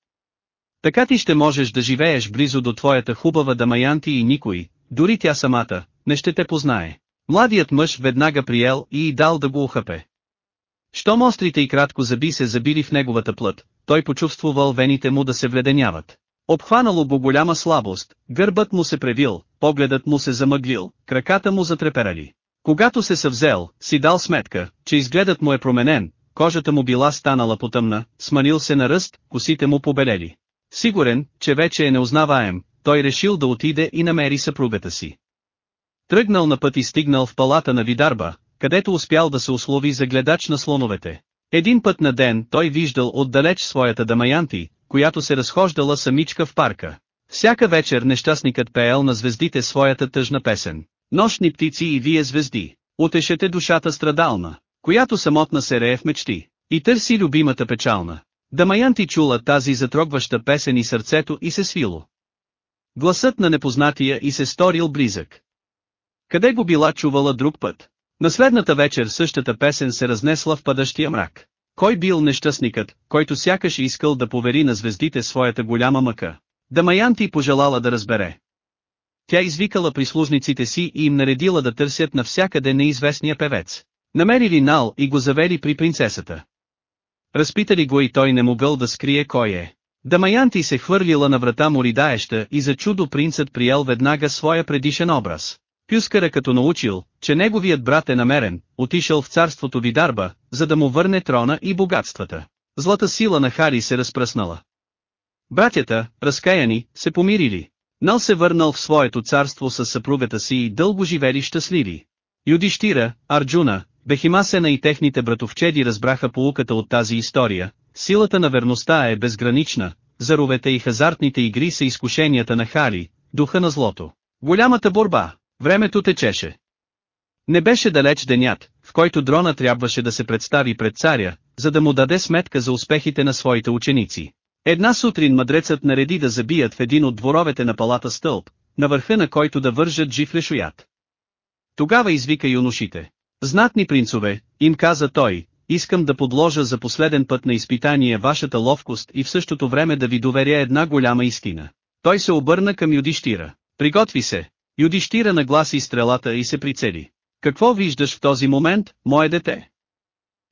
Така ти ще можеш да живееш близо до твоята хубава дамаянти и никой, дори тя самата, не ще те познае. Младият мъж веднага приел и дал да го ухапе. Щом острите и кратко заби се забили в неговата плът, той почувствувал вените му да се вледеняват. Обхванало го голяма слабост, гърбът му се превил, погледът му се замъглил, краката му затреперали. Когато се съвзел, си дал сметка, че изгледът му е променен, кожата му била станала потъмна, сманил се на ръст, косите му побелели. Сигурен, че вече е неузнаваем, той решил да отиде и намери съпругата си. Тръгнал на път и стигнал в палата на Видарба, където успял да се услови за гледач на слоновете. Един път на ден той виждал отдалеч своята дамаянти, която се разхождала самичка в парка. Всяка вечер нещастникът пеел на звездите своята тъжна песен. Нощни птици и вие звезди, утешете душата страдална, която самотна се рее в мечти, и търси любимата печална. Дамаянти чула тази затрогваща песен и сърцето и се свило. Гласът на непознатия и се сторил близък. Къде го била чувала друг път? На следната вечер същата песен се разнесла в падащия мрак. Кой бил нещастникът, който сякаш искал да повери на звездите своята голяма мъка? Дамаянти пожелала да разбере. Тя извикала прислужниците си и им наредила да търсят навсякъде неизвестния певец. Намерили Нал и го завели при принцесата. Разпитали го и той не могъл да скрие кой е. Дамаянти се хвърлила на врата му ридаеща и за чудо принцът приел веднага своя предишен образ. Пюскара като научил, че неговият брат е намерен, отишъл в царството Видарба, за да му върне трона и богатствата. Злата сила на Хари се разпръснала. Братята, разкаяни, се помирили. Нал се върнал в своето царство с съпругата си и дълго живели щастливи. Юдиштира, Арджуна, Бехимасена и техните братовчеди разбраха полуката от тази история, силата на верността е безгранична, заровете и хазартните игри са изкушенията на Хари, духа на злото. Голямата борба, времето течеше. Не беше далеч денят, в който дрона трябваше да се представи пред царя, за да му даде сметка за успехите на своите ученици. Една сутрин мъдрецът нареди да забият в един от дворовете на палата стълб, на върха на който да вържат жив лешоят. Тогава извика юношите. Знатни принцове, им каза той, искам да подложа за последен път на изпитание вашата ловкост и в същото време да ви доверя една голяма истина. Той се обърна към Юдиштира. Приготви се. Юдиштира нагласи стрелата и се прицели. Какво виждаш в този момент, мое дете?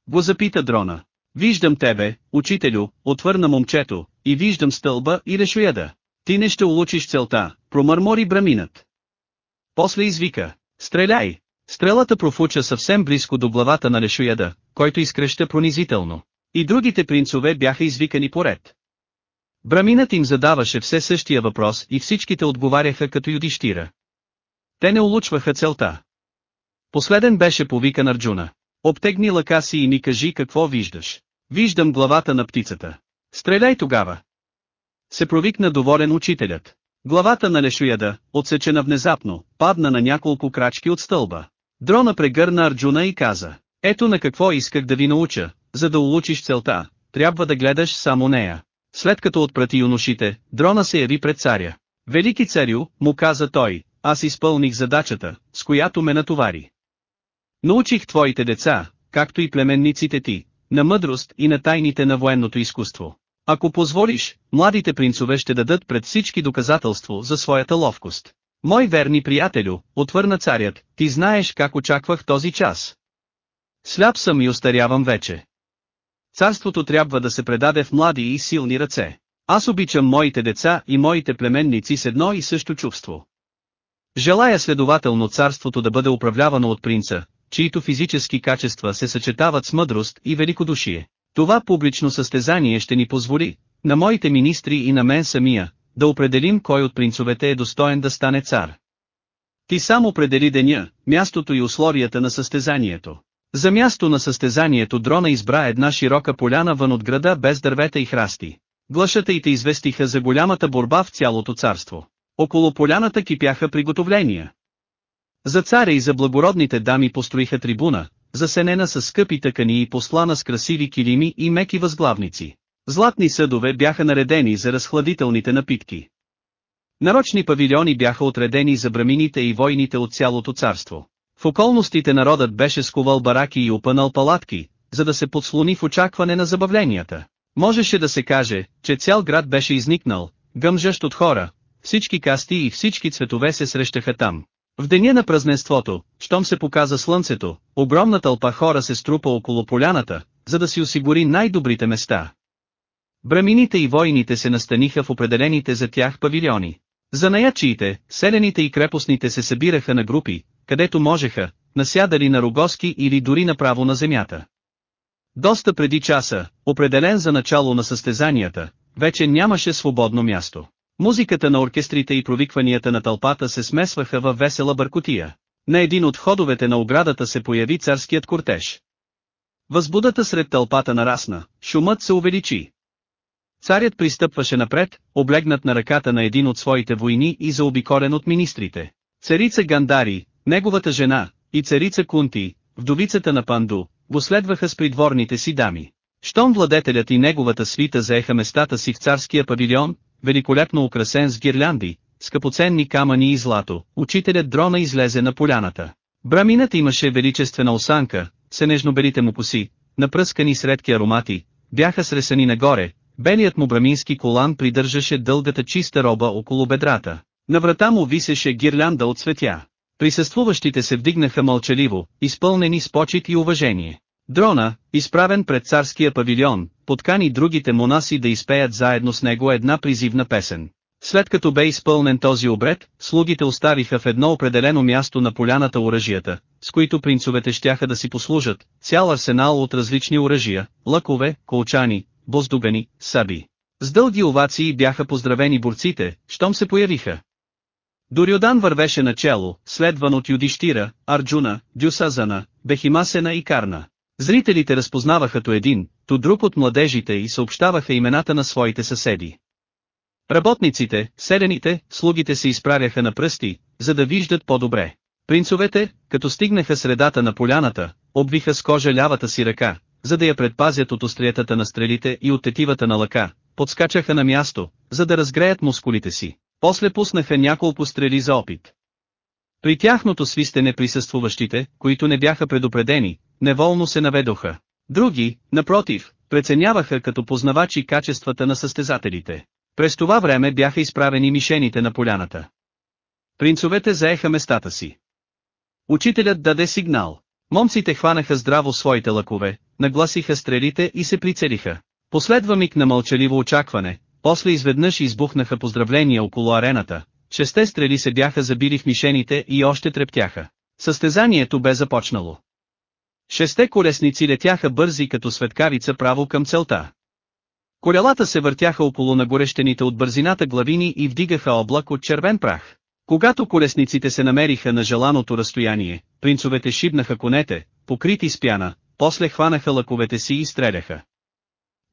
Го запита дрона. Виждам тебе, учителю, отвърна момчето, и виждам стълба и решуяда. Ти не ще улучиш целта, промърмори браминът. После извика, стреляй! Стрелата профуча съвсем близко до главата на решуяда, който изкръща пронизително. И другите принцове бяха извикани поред. Браминът им задаваше все същия въпрос и всичките отговаряха като юдищира. Те не улучваха целта. Последен беше повикан Арджуна. Обтегни лъка си и ми кажи какво виждаш. Виждам главата на птицата. Стреляй тогава. Се провикна доволен учителят. Главата на Лешуяда, отсечена внезапно, падна на няколко крачки от стълба. Дрона прегърна Арджуна и каза, ето на какво исках да ви науча, за да улучиш целта, трябва да гледаш само нея. След като отпрати юношите, дрона се яви пред царя. Велики царю, му каза той, аз изпълних задачата, с която ме натовари. Научих твоите деца, както и племенниците ти, на мъдрост и на тайните на военното изкуство. Ако позволиш, младите принцове ще дадат пред всички доказателство за своята ловкост. Мой верни приятелю, отвърна царят, ти знаеш как очаквах този час. Сляп съм и остарявам вече. Царството трябва да се предаде в млади и силни ръце. Аз обичам моите деца и моите племенници с едно и също чувство. Желая следователно царството да бъде управлявано от принца, чието физически качества се съчетават с мъдрост и великодушие. Това публично състезание ще ни позволи, на моите министри и на мен самия, да определим кой от принцовете е достоен да стане цар. Ти сам определи деня, мястото и условията на състезанието. За място на състезанието дрона избра една широка поляна вън от града без дървета и храсти. Глашата известиха за голямата борба в цялото царство. Около поляната кипяха приготовления. За царя и за благородните дами построиха трибуна, засенена с скъпи тъкани и послана с красиви килими и меки възглавници. Златни съдове бяха наредени за разхладителните напитки. Нарочни павилиони бяха отредени за брамините и войните от цялото царство. В околностите народът беше скувал бараки и опънал палатки, за да се подслони в очакване на забавленията. Можеше да се каже, че цял град беше изникнал, гъмжащ от хора, всички касти и всички цветове се срещаха там. В деня на празненството, щом се показа слънцето, огромна тълпа хора се струпа около поляната, за да си осигури най-добрите места. Брамините и войните се настаниха в определените за тях павилиони. За наячиите, селените и крепостните се събираха на групи, където можеха, насядали на рогоски или дори направо на земята. Доста преди часа, определен за начало на състезанията, вече нямаше свободно място. Музиката на оркестрите и провикванията на тълпата се смесваха във весела бъркотия. На един от ходовете на оградата се появи царският кортеж. Възбудата сред тълпата нарасна, шумът се увеличи. Царят пристъпваше напред, облегнат на ръката на един от своите войни и заобиколен от министрите. Царица Гандари, неговата жена, и царица Кунти, вдовицата на Панду, го следваха с придворните си дами. Щом владетелят и неговата свита заеха местата си в царския павилион, великолепно украсен с гирлянди, скъпоценни камъни и злато, учителят дрона излезе на поляната. Браминът имаше величествена осанка, сенежно-белите му коси, напръскани с редки аромати, бяха сресани нагоре, белият му брамински колан придържаше дългата чиста роба около бедрата. На врата му висеше гирлянда от светя. Присъствуващите се вдигнаха мълчаливо, изпълнени с почет и уважение. Дрона, изправен пред царския павилион, подкани другите монаси да изпеят заедно с него една призивна песен. След като бе изпълнен този обред, слугите оставиха в едно определено място на поляната оръжията, с които принцовете щяха да си послужат, цял арсенал от различни оръжия, лъкове, колчани, боздугани, саби. С дълги овации бяха поздравени борците, щом се появиха. Дорюдан вървеше начело, следван от Юдиштира, Арджуна, Дюсазана, Бехимасена и Карна. Зрителите разпознаваха то един, то друг от младежите и съобщаваха имената на своите съседи. Работниците, селените, слугите се изправяха на пръсти, за да виждат по-добре. Принцовете, като стигнаха средата на поляната, обвиха с кожа лявата си ръка, за да я предпазят от остриетата на стрелите и от тетивата на лъка, подскачаха на място, за да разгреят мускулите си. После пуснаха няколко стрели за опит. При тяхното свистене присъствуващите, които не бяха предупредени, неволно се наведоха. Други, напротив, преценяваха като познавачи качествата на състезателите. През това време бяха изправени мишените на поляната. Принцовете заеха местата си. Учителят даде сигнал. Момците хванаха здраво своите лъкове, нагласиха стрелите и се прицелиха. Последва миг на мълчаливо очакване, после изведнъж избухнаха поздравления около арената, шесте стрели се бяха забили в мишените и още трептяха. Състезанието бе започнало. Шесте колесници летяха бързи като светкавица право към целта. Колелата се въртяха около нагорещените от бързината главини и вдигаха облак от червен прах. Когато колесниците се намериха на желаното разстояние, принцовете шибнаха конете, покрити с пяна, после хванаха лъковете си и стреляха.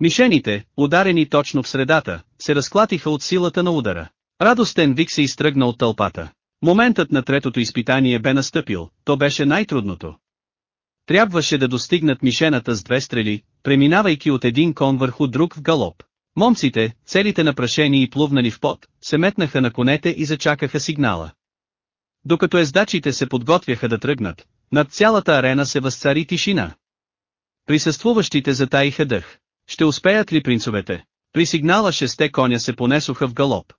Мишените, ударени точно в средата, се разклатиха от силата на удара. Радостен вик се изтръгна от тълпата. Моментът на третото изпитание бе настъпил, то беше най-трудното. Трябваше да достигнат мишената с две стрели, преминавайки от един кон върху друг в галоп. Момците, целите напрашени и плувнали в пот, се метнаха на конете и зачакаха сигнала. Докато ездачите се подготвяха да тръгнат, над цялата арена се възцари тишина. Присъствуващите затаиха дъх. Ще успеят ли принцовете? При сигнала шесте коня се понесоха в галоп.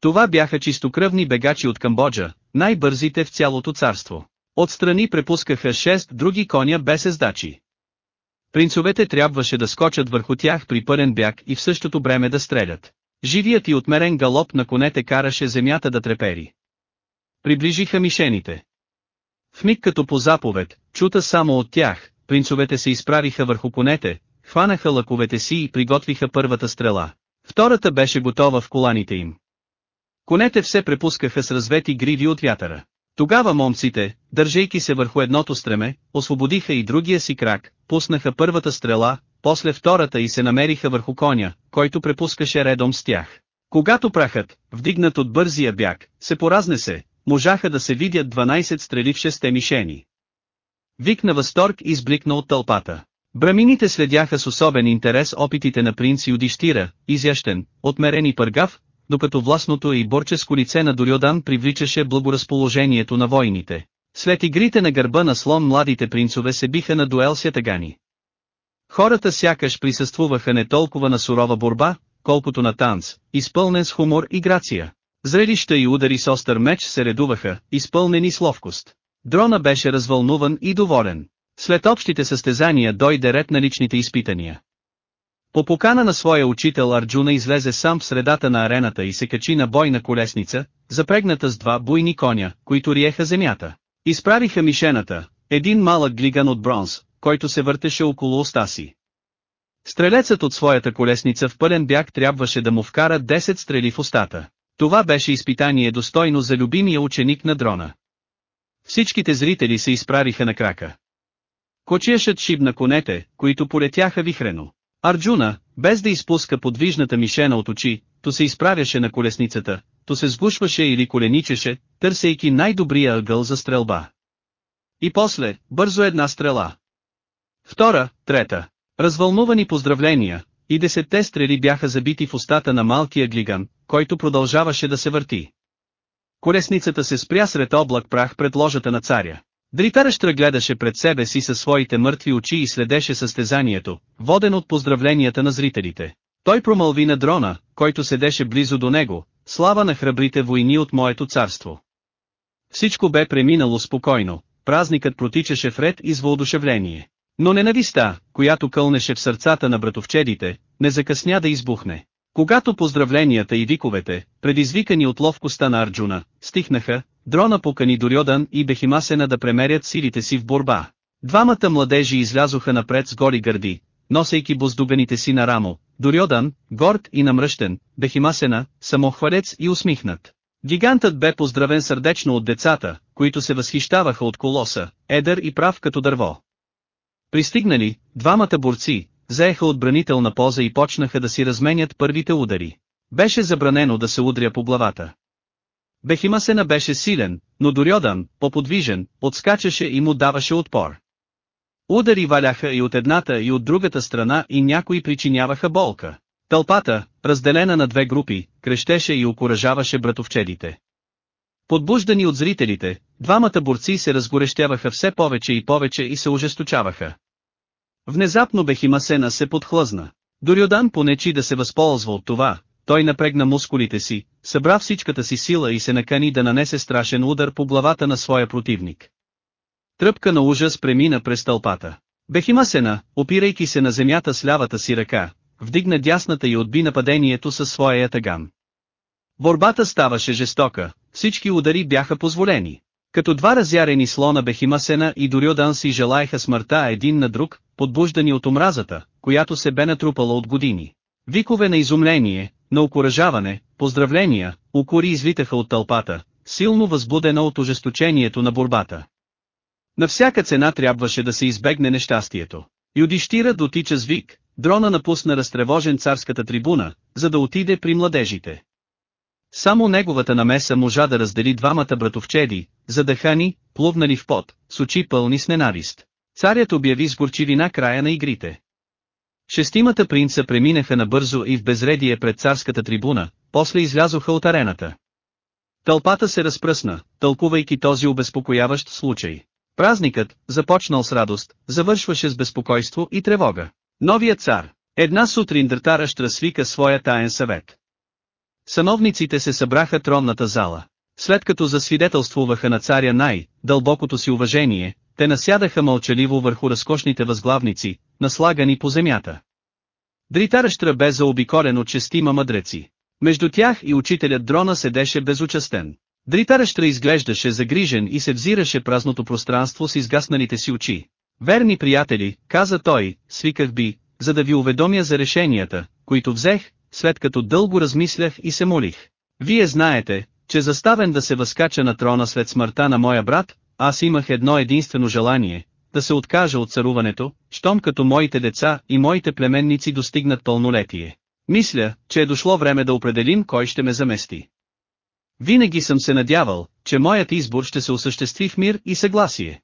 Това бяха чистокръвни бегачи от Камбоджа, най-бързите в цялото царство. Отстрани препускаха шест други коня без ездачи. Принцовете трябваше да скочат върху тях при пълен бяг и в същото време да стрелят. Живият и отмерен галоп на конете караше земята да трепери. Приближиха мишените. В миг като по заповед, чута само от тях, принцовете се изправиха върху конете, хванаха лъковете си и приготвиха първата стрела. Втората беше готова в коланите им. Конете все препускаха с развети гриви от вятъра. Тогава момците, държейки се върху едното стреме, освободиха и другия си крак, пуснаха първата стрела, после втората и се намериха върху коня, който препускаше редом с тях. Когато прахът, вдигнат от бързия бяг, се поразнесе, можаха да се видят 12 стрели в шесте мишени. Вик на възторг избликна от тълпата. Брамините следяха с особен интерес опитите на принц Юдиштира, изящен, отмерен и пъргав, докато властното и борческо лице на Дорюдан привличаше благоразположението на войните. След игрите на гърба на слон младите принцове се биха на дуел с ятагани. Хората сякаш присъствуваха не толкова на сурова борба, колкото на танц, изпълнен с хумор и грация. Зрелища и удари с остър меч се редуваха, изпълнени с ловкост. Дрона беше развълнуван и доволен. След общите състезания дойде ред на личните изпитания. По покана на своя учител Арджуна излезе сам в средата на арената и се качи на бойна колесница, запрегната с два буйни коня, които риеха земята. Изправиха мишената, един малък глиган от бронз, който се въртеше около уста си. Стрелецът от своята колесница в пълен бяг трябваше да му вкара 10 стрели в устата. Това беше изпитание достойно за любимия ученик на дрона. Всичките зрители се изправиха на крака. Кочияшът шибна конете, които полетяха вихрено. Арджуна, без да изпуска подвижната мишена от очи, то се изправяше на колесницата, то се сгушваше или коленичеше, търсейки най-добрия ъгъл за стрелба. И после, бързо една стрела. Втора, трета. Развълнувани поздравления, и десетте стрели бяха забити в устата на малкия глиган, който продължаваше да се върти. Колесницата се спря сред облак прах пред ложата на царя. Дритаръщра гледаше пред себе си със своите мъртви очи и следеше състезанието, воден от поздравленията на зрителите. Той промълви на дрона, който седеше близо до него, слава на храбрите войни от моето царство. Всичко бе преминало спокойно, празникът протичаше в ред и с. Но ненависта, която кълнеше в сърцата на братовчедите, не закъсня да избухне. Когато поздравленията и виковете, предизвикани от ловкостта на Арджуна, стихнаха, дрона покани Дорьодан и Бехимасена да премерят силите си в борба. Двамата младежи излязоха напред с голи гърди, носейки боздубените си на рамо, Дорьодан, горд и намръщен, Бехимасена, самохвалец и усмихнат. Гигантът бе поздравен сърдечно от децата, които се възхищаваха от колоса, едър и прав като дърво. Пристигнали, двамата борци, заеха отбранителна поза и почнаха да си разменят първите удари. Беше забранено да се удря по главата. Бехимасена беше силен, но Дорьодан, по-подвижен, отскачаше и му даваше отпор. Удари валяха и от едната и от другата страна и някои причиняваха болка. Тълпата, разделена на две групи, крещеше и окоръжаваше братовчедите. Подбуждани от зрителите, двамата борци се разгорещяваха все повече и повече и се ожесточаваха. Внезапно Бехимасена се подхлъзна. Дорюдан понечи да се възползва от това, той напрегна мускулите си, събра всичката си сила и се накани да нанесе страшен удар по главата на своя противник. Тръпка на ужас премина през тълпата. Бехимасена, опирайки се на земята с лявата си ръка, вдигна дясната и отби нападението със своя ятаган. Борбата ставаше жестока, всички удари бяха позволени. Като два разярени слона Бехимасена и Дорюдан си желаеха смъртта един на друг, подбуждани от омразата, която се бе натрупала от години. Викове на изумление, на окоръжаване, поздравления, укори извитаха от тълпата, силно възбудена от ожесточението на борбата. На всяка цена трябваше да се избегне нещастието. Юдиштира дотича с вик, дрона напусна разтревожен царската трибуна, за да отиде при младежите. Само неговата намеса можа да раздели двамата братовчеди, задъхани, плувнали в пот, с очи пълни с ненавист. Царят обяви с горчивина края на игрите. Шестимата принца преминаха набързо и в безредие пред царската трибуна, после излязоха от арената. Тълпата се разпръсна, тълкувайки този обезпокояващ случай. Празникът, започнал с радост, завършваше с безпокойство и тревога. Новият цар. Една сутрин дъртаращ разсвика своя таен съвет. Сановниците се събраха тронната зала. След като засвидетелствуваха на царя най, дълбокото си уважение, те насядаха мълчаливо върху разкошните възглавници, наслагани по земята. Дритаръщра бе заобиколен от честима мъдреци. Между тях и учителят дрона седеше безучастен. Дритаръщра изглеждаше загрижен и се взираше празното пространство с изгасналите си очи. Верни приятели, каза той, свиках би, за да ви уведомя за решенията, които взех, след като дълго размислях и се молих. Вие знаете, че заставен да се възкача на трона след смъртта на моя брат, аз имах едно единствено желание, да се откажа от царуването, щом като моите деца и моите племенници достигнат пълнолетие. Мисля, че е дошло време да определим кой ще ме замести. Винаги съм се надявал, че моят избор ще се осъществи в мир и съгласие.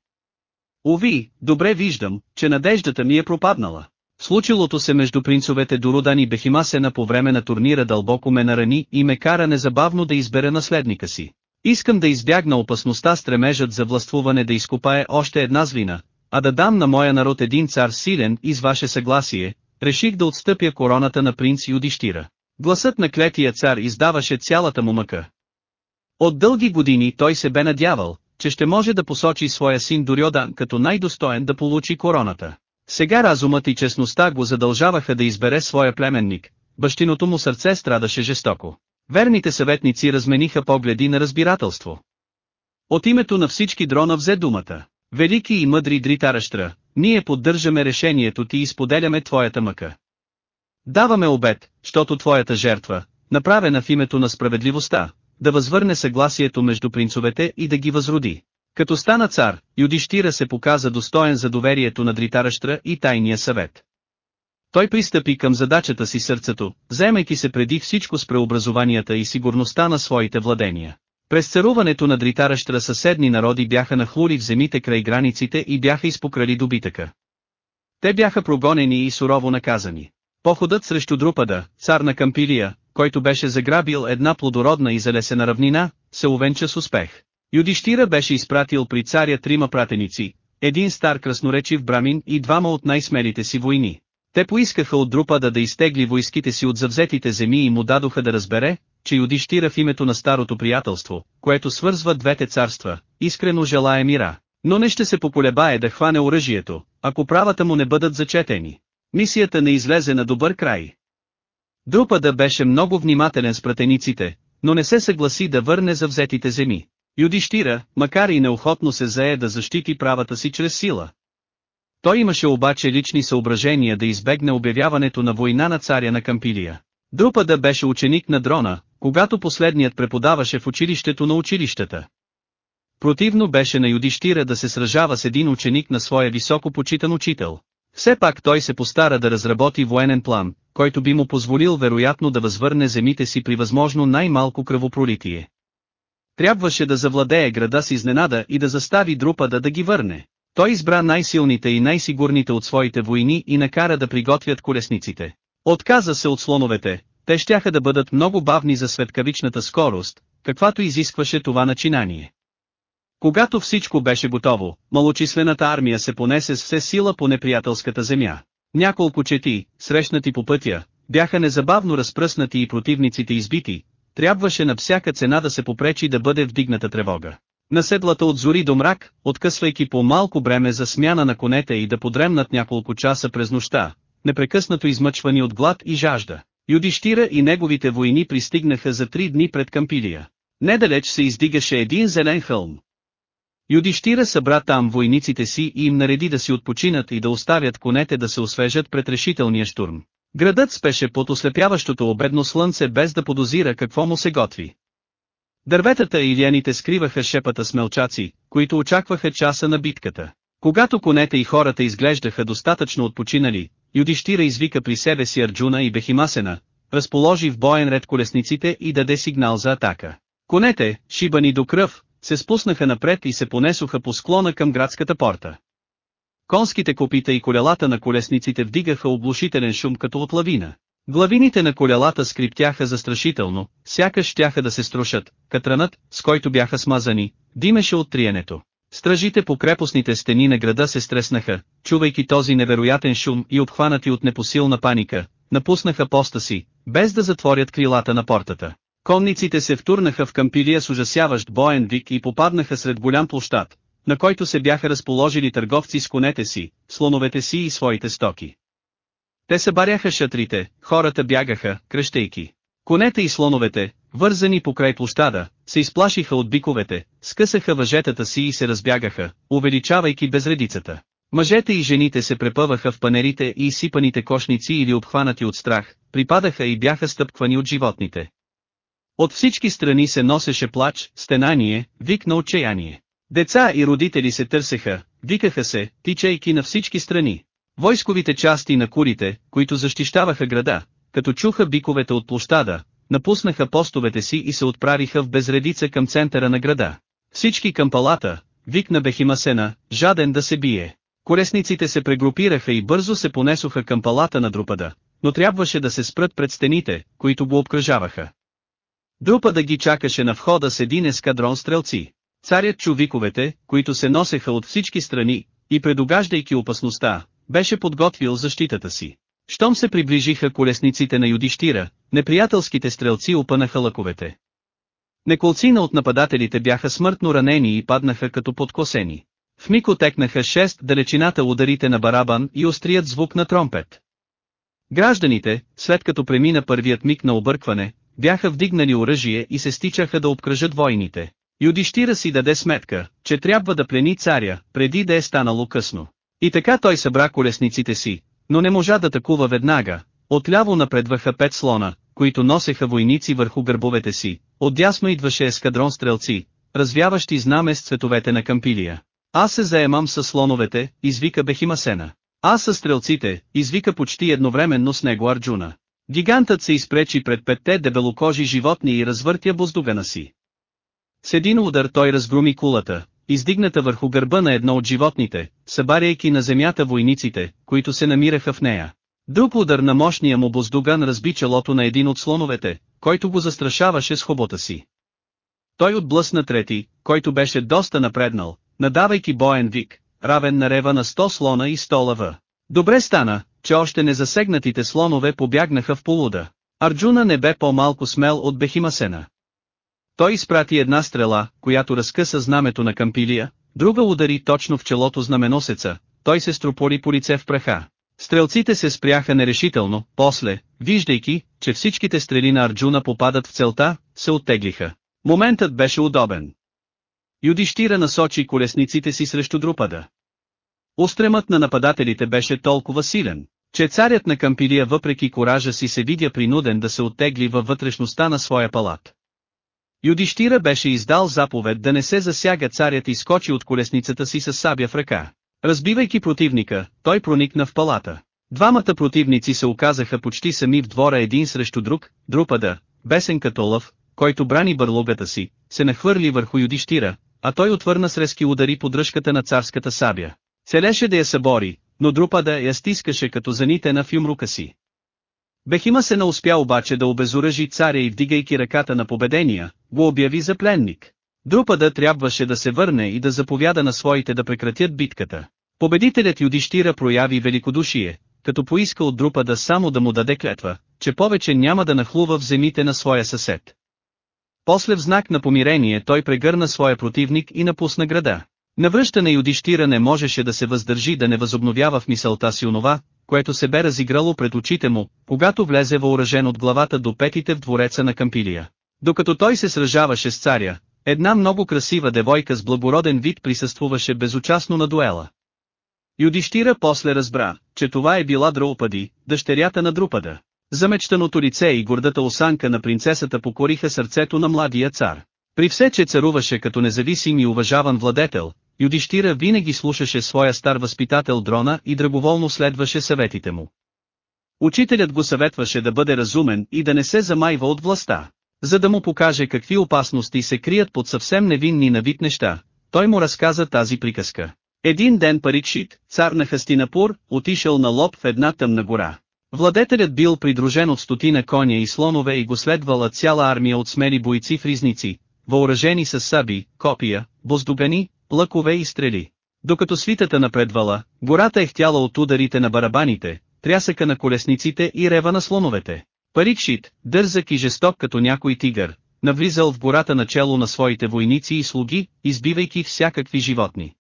Ови, добре виждам, че надеждата ми е пропаднала. Случилото се между принцовете Дорудан и Бехимасена по време на турнира дълбоко ме нарани и ме кара незабавно да избере наследника си. Искам да избягна опасността стремежът за властвуване да изкопае още една злина, а да дам на моя народ един цар силен и с ваше съгласие, реших да отстъпя короната на принц Юдиштира. Гласът на клетия цар издаваше цялата му мъка. От дълги години той се бе надявал, че ще може да посочи своя син Дорьодан като най-достоен да получи короната. Сега разумът и честността го задължаваха да избере своя племенник, бащиното му сърце страдаше жестоко. Верните съветници размениха погледи на разбирателство. От името на всички дрона взе думата. Велики и мъдри Дритаращра, ние поддържаме решението ти и споделяме твоята мъка. Даваме обед, щото твоята жертва, направена в името на справедливостта, да възвърне съгласието между принцовете и да ги възроди. Като стана цар, Юдиштира се показа достоен за доверието на Дритаращра и тайния съвет. Той пристъпи към задачата си сърцето, заемайки се преди всичко с преобразованията и сигурността на своите владения. През царуването на Дритаращра съседни народи бяха нахлули в земите край границите и бяха изпокрали добитъка. Те бяха прогонени и сурово наказани. Походът срещу Друпада, цар на Кампилия, който беше заграбил една плодородна и залесена равнина, се увенча с успех. Юдиштира беше изпратил при царя трима пратеници, един стар красноречив брамин и двама от най-смелите си войни. Те поискаха от Друпада да изтегли войските си от завзетите земи и му дадоха да разбере, че Юдиштира в името на старото приятелство, което свързва двете царства, искрено желая мира, но не ще се поколебае да хване оръжието, ако правата му не бъдат зачетени. Мисията не излезе на добър край. Друпада беше много внимателен с пратениците, но не се съгласи да върне завзетите земи. Юдиштира, макар и неохотно се зае да защити правата си чрез сила. Той имаше обаче лични съображения да избегне обявяването на война на царя на Кампилия. Друпада беше ученик на дрона, когато последният преподаваше в училището на училищата. Противно беше на Юдиштира да се сражава с един ученик на своя високо почитан учител. Все пак той се постара да разработи военен план, който би му позволил вероятно да възвърне земите си при възможно най-малко кръвопролитие. Трябваше да завладее града с изненада и да застави Друпада да ги върне. Той избра най-силните и най-сигурните от своите войни и накара да приготвят колесниците. Отказа се от слоновете, те щяха да бъдат много бавни за светкавичната скорост, каквато изискваше това начинание. Когато всичко беше готово, малочислената армия се понесе с все сила по неприятелската земя. Няколко чети, срещнати по пътя, бяха незабавно разпръснати и противниците избити, трябваше на всяка цена да се попречи да бъде вдигната тревога. Наседлата от зори до мрак, откъсвайки по малко бреме за смяна на конете и да подремнат няколко часа през нощта, непрекъснато измъчвани от глад и жажда. Юдиштира и неговите войни пристигнаха за три дни пред Кампилия. Недалеч се издигаше един зелен хълм. Юдиштира събра там войниците си и им нареди да си отпочинат и да оставят конете да се освежат пред решителния штурм. Градът спеше под ослепяващото обедно слънце без да подозира какво му се готви. Дърветата и ляните скриваха шепата смелчаци, които очакваха часа на битката. Когато конете и хората изглеждаха достатъчно отпочинали, Юдиштира извика при себе си Арджуна и Бехимасена, разположи в боен ред колесниците и даде сигнал за атака. Конете, шибани до кръв, се спуснаха напред и се понесоха по склона към градската порта. Конските копита и колелата на колесниците вдигаха облушителен шум като от лавина. Главините на колелата скриптяха застрашително, сякаш щяха да се струшат, катранът, с който бяха смазани, димеше от триенето. Стражите по крепостните стени на града се стреснаха, чувайки този невероятен шум и обхванати от непосилна паника, напуснаха поста си, без да затворят крилата на портата. Конниците се втурнаха в кампилия с ужасяващ боен вик и попаднаха сред голям площад, на който се бяха разположили търговци с конете си, слоновете си и своите стоки. Те събаряха шатрите, хората бягаха, кръщейки. Конете и слоновете, вързани по край площада, се изплашиха от биковете, скъсаха въжетата си и се разбягаха, увеличавайки безредицата. Мъжете и жените се препъваха в панерите и сипаните кошници или обхванати от страх, припадаха и бяха стъпквани от животните. От всички страни се носеше плач, стенание, вик на отчаяние. Деца и родители се търсеха, викаха се, тичайки на всички страни. Войсковите части на курите, които защищаваха града, като чуха биковете от площада, напуснаха постовете си и се отправиха в безредица към центъра на града. Всички към палата, викна Бехимасена, жаден да се бие. Колесниците се прегрупираха и бързо се понесоха към палата на Друпада, но трябваше да се спрат пред стените, които го обкръжаваха. Друпада ги чакаше на входа с един ескадрон стрелци. Царят чу виковете, които се носеха от всички страни, и предугаждайки опасността, беше подготвил защитата си. Щом се приближиха колесниците на Юдиштира, неприятелските стрелци опънаха лъковете. Неколцина от нападателите бяха смъртно ранени и паднаха като подкосени. В миг отекнаха шест далечината ударите на барабан и острият звук на тромпет. Гражданите, след като премина първият миг на объркване, бяха вдигнали оръжие и се стичаха да обкръжат войните. Юдиштира си даде сметка, че трябва да плени царя, преди да е станало късно. И така той събра колесниците си, но не можа да такува веднага. Отляво напредваха пет слона, които носеха войници върху гърбовете си, отдясно идваше ескадрон стрелци, развяващи знаме с цветовете на Кампилия. Аз се заемам с слоновете, извика Бехимасена. Аз с стрелците, извика почти едновременно с него Арджуна. Гигантът се изпречи пред петте дебелокожи животни и развъртя боздугана си. С един удар той разгруми кулата, издигната върху гърба на едно от животните, събаряйки на земята войниците, които се намираха в нея. Друг удар на мощния му боздуган разби челото на един от слоновете, който го застрашаваше с хобота си. Той отблъсна трети, който беше доста напреднал, надавайки боен вик, равен на рева на 100 слона и 100 лъва. Добре стана, че още незасегнатите слонове побягнаха в полуда. Арджуна не бе по-малко смел от Бехимасена. Той изпрати една стрела, която разкъса знамето на Кампилия, друга удари точно в челото знаменосеца, той се стропори по лице в праха. Стрелците се спряха нерешително, после, виждайки, че всичките стрели на Арджуна попадат в целта, се оттеглиха. Моментът беше удобен. Юдиштира насочи колесниците си срещу друпада. Устремът на нападателите беше толкова силен, че царят на Кампилия въпреки коража си се видя принуден да се оттегли във вътрешността на своя палат. Юдиштира беше издал заповед да не се засяга царят и скочи от колесницата си с сабя в ръка. Разбивайки противника, той проникна в палата. Двамата противници се оказаха почти сами в двора един срещу друг, друпада, бесен като лъв, който брани бърлогата си, се нахвърли върху Юдиштира, а той отвърна с резки удари поддръжката на царската сабя. Целеше да я събори, но друпада я стискаше като занитена в юмрука си. Бехима се не успя обаче да обезоръжи царя и вдигайки ръката на победения, го обяви за пленник. Друпада трябваше да се върне и да заповяда на своите да прекратят битката. Победителят Юдиштира прояви великодушие, като поиска от Друпада само да му даде клетва, че повече няма да нахлува в земите на своя съсед. После в знак на помирение той прегърна своя противник и напусна града. Навръщане Юдиштира не можеше да се въздържи да не възобновява в мисълта си онова, което се бе разиграло пред очите му, когато влезе въоръжен от главата до петите в двореца на Кампилия. Докато той се сражаваше с царя, една много красива девойка с благороден вид присъствуваше безучастно на дуела. Юдиштира после разбра, че това е била Драупади, дъщерята на Друпада. Замечтаното лице и гордата осанка на принцесата покориха сърцето на младия цар. При все, че царуваше като независим и уважаван владетел, Юдиштира винаги слушаше своя стар възпитател Дрона и драговолно следваше съветите му. Учителят го съветваше да бъде разумен и да не се замайва от властта. За да му покаже какви опасности се крият под съвсем невинни на вид неща, той му разказа тази приказка. Един ден Парикшит, цар на Хастинапур, отишъл на лоб в една тъмна гора. Владетелят бил придружен от стотина коня и слонове и го следвала цяла армия от смели бойци в ризници, въоръжени с саби, копия, боздугани, лъкове и стрели. Докато свитата напредвала, гората е хтяла от ударите на барабаните, трясъка на колесниците и рева на слоновете. Парикшит, дързък и жесток като някой тигър, навлизал в гората начало на своите войници и слуги, избивайки всякакви животни.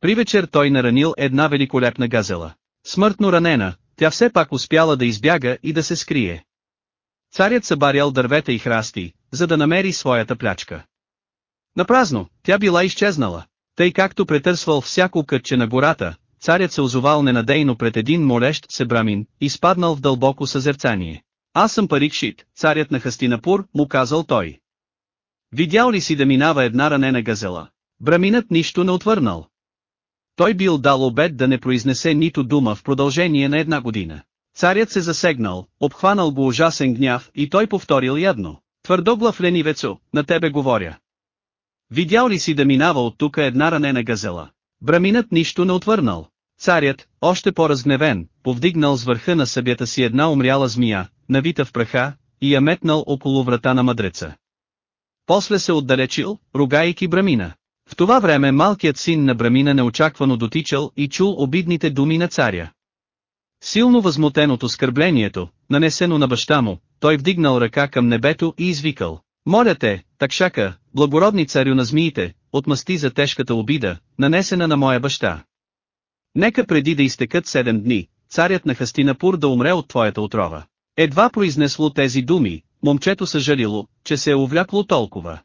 При вечер той наранил една великолепна газела. Смъртно ранена, тя все пак успяла да избяга и да се скрие. Царят събарял дървета и храсти, за да намери своята плячка. Напразно, тя била изчезнала. Тъй както претърсвал всяко кътче на гората, царят се озовал ненадейно пред един молещ се брамин, изпаднал в дълбоко съзерцание. Аз съм Парикшит, царят на Хастинапур, му казал той. Видял ли си да минава една ранена газела? Браминът нищо не отвърнал. Той бил дал обед да не произнесе нито дума в продължение на една година. Царят се засегнал, обхванал го ужасен гняв и той повторил ядно. Твърдоглав ленивецо, на тебе говоря. Видял ли си да минава от тука една ранена газела? Браминът нищо не отвърнал. Царят, още по-разгневен, повдигнал с върха на събята си една умряла змия, навита в праха, и я метнал около врата на мъдреца. После се отдалечил, ругайки брамина. В това време малкият син на Брамина неочаквано дотичал и чул обидните думи на царя. Силно възмутен от оскърблението, нанесено на баща му, той вдигнал ръка към небето и извикал. Моля те, такшака, благородни царю на змиите, отмъсти за тежката обида, нанесена на моя баща. Нека преди да изтекат седем дни, царят на Хастинапур да умре от твоята отрова. Едва произнесло тези думи, момчето съжалило, че се е увлякло толкова.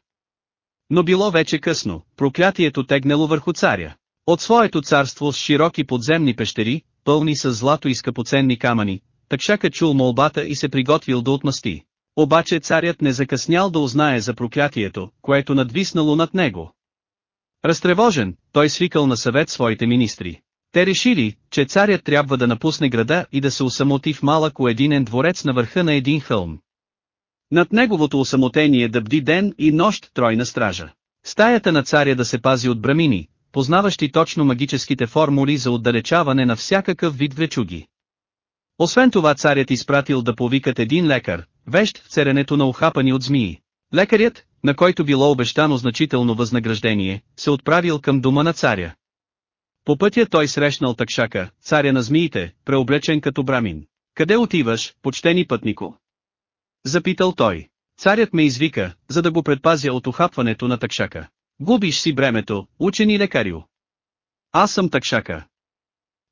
Но било вече късно, проклятието тегнало върху царя. От своето царство с широки подземни пещери, пълни с злато и скъпоценни камъни, такшака чул молбата и се приготвил да отмъсти. Обаче царят не закъснял да узнае за проклятието, което надвиснало над него. Разтревожен, той свикал на съвет своите министри. Те решили, че царят трябва да напусне града и да се усамоти в малък уединен дворец на върха на един хълм. Над неговото усамотение да бди ден и нощ тройна стража. Стаята на царя да се пази от брамини, познаващи точно магическите формули за отдалечаване на всякакъв вид влечуги. Освен това царят изпратил да повикат един лекар, вещ в церенето на ухапани от змии. Лекарят, на който било обещано значително възнаграждение, се отправил към дома на царя. По пътя той срещнал такшака, царя на змиите, преоблечен като брамин. Къде отиваш, почтени пътнико? Запитал той. Царят ме извика, за да го предпазя от ухапването на такшака. Губиш си бремето, учени лекарю. Аз съм такшака.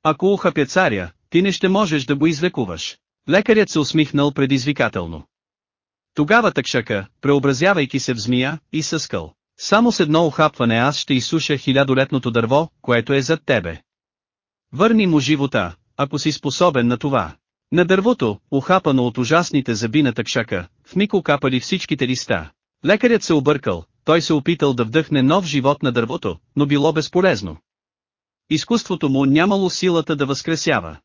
Ако ухапя царя, ти не ще можеш да го излекуваш. Лекарят се усмихнал предизвикателно. Тогава такшака, преобразявайки се в змия, и съскал. Само с едно ухапване аз ще изсуша хилядолетното дърво, което е зад тебе. Върни му живота, ако си способен на това. На дървото, ухапано от ужасните зъби на такшака, в миг капали всичките листа. Лекарят се объркал, той се опитал да вдъхне нов живот на дървото, но било безполезно. Изкуството му нямало силата да възкресява.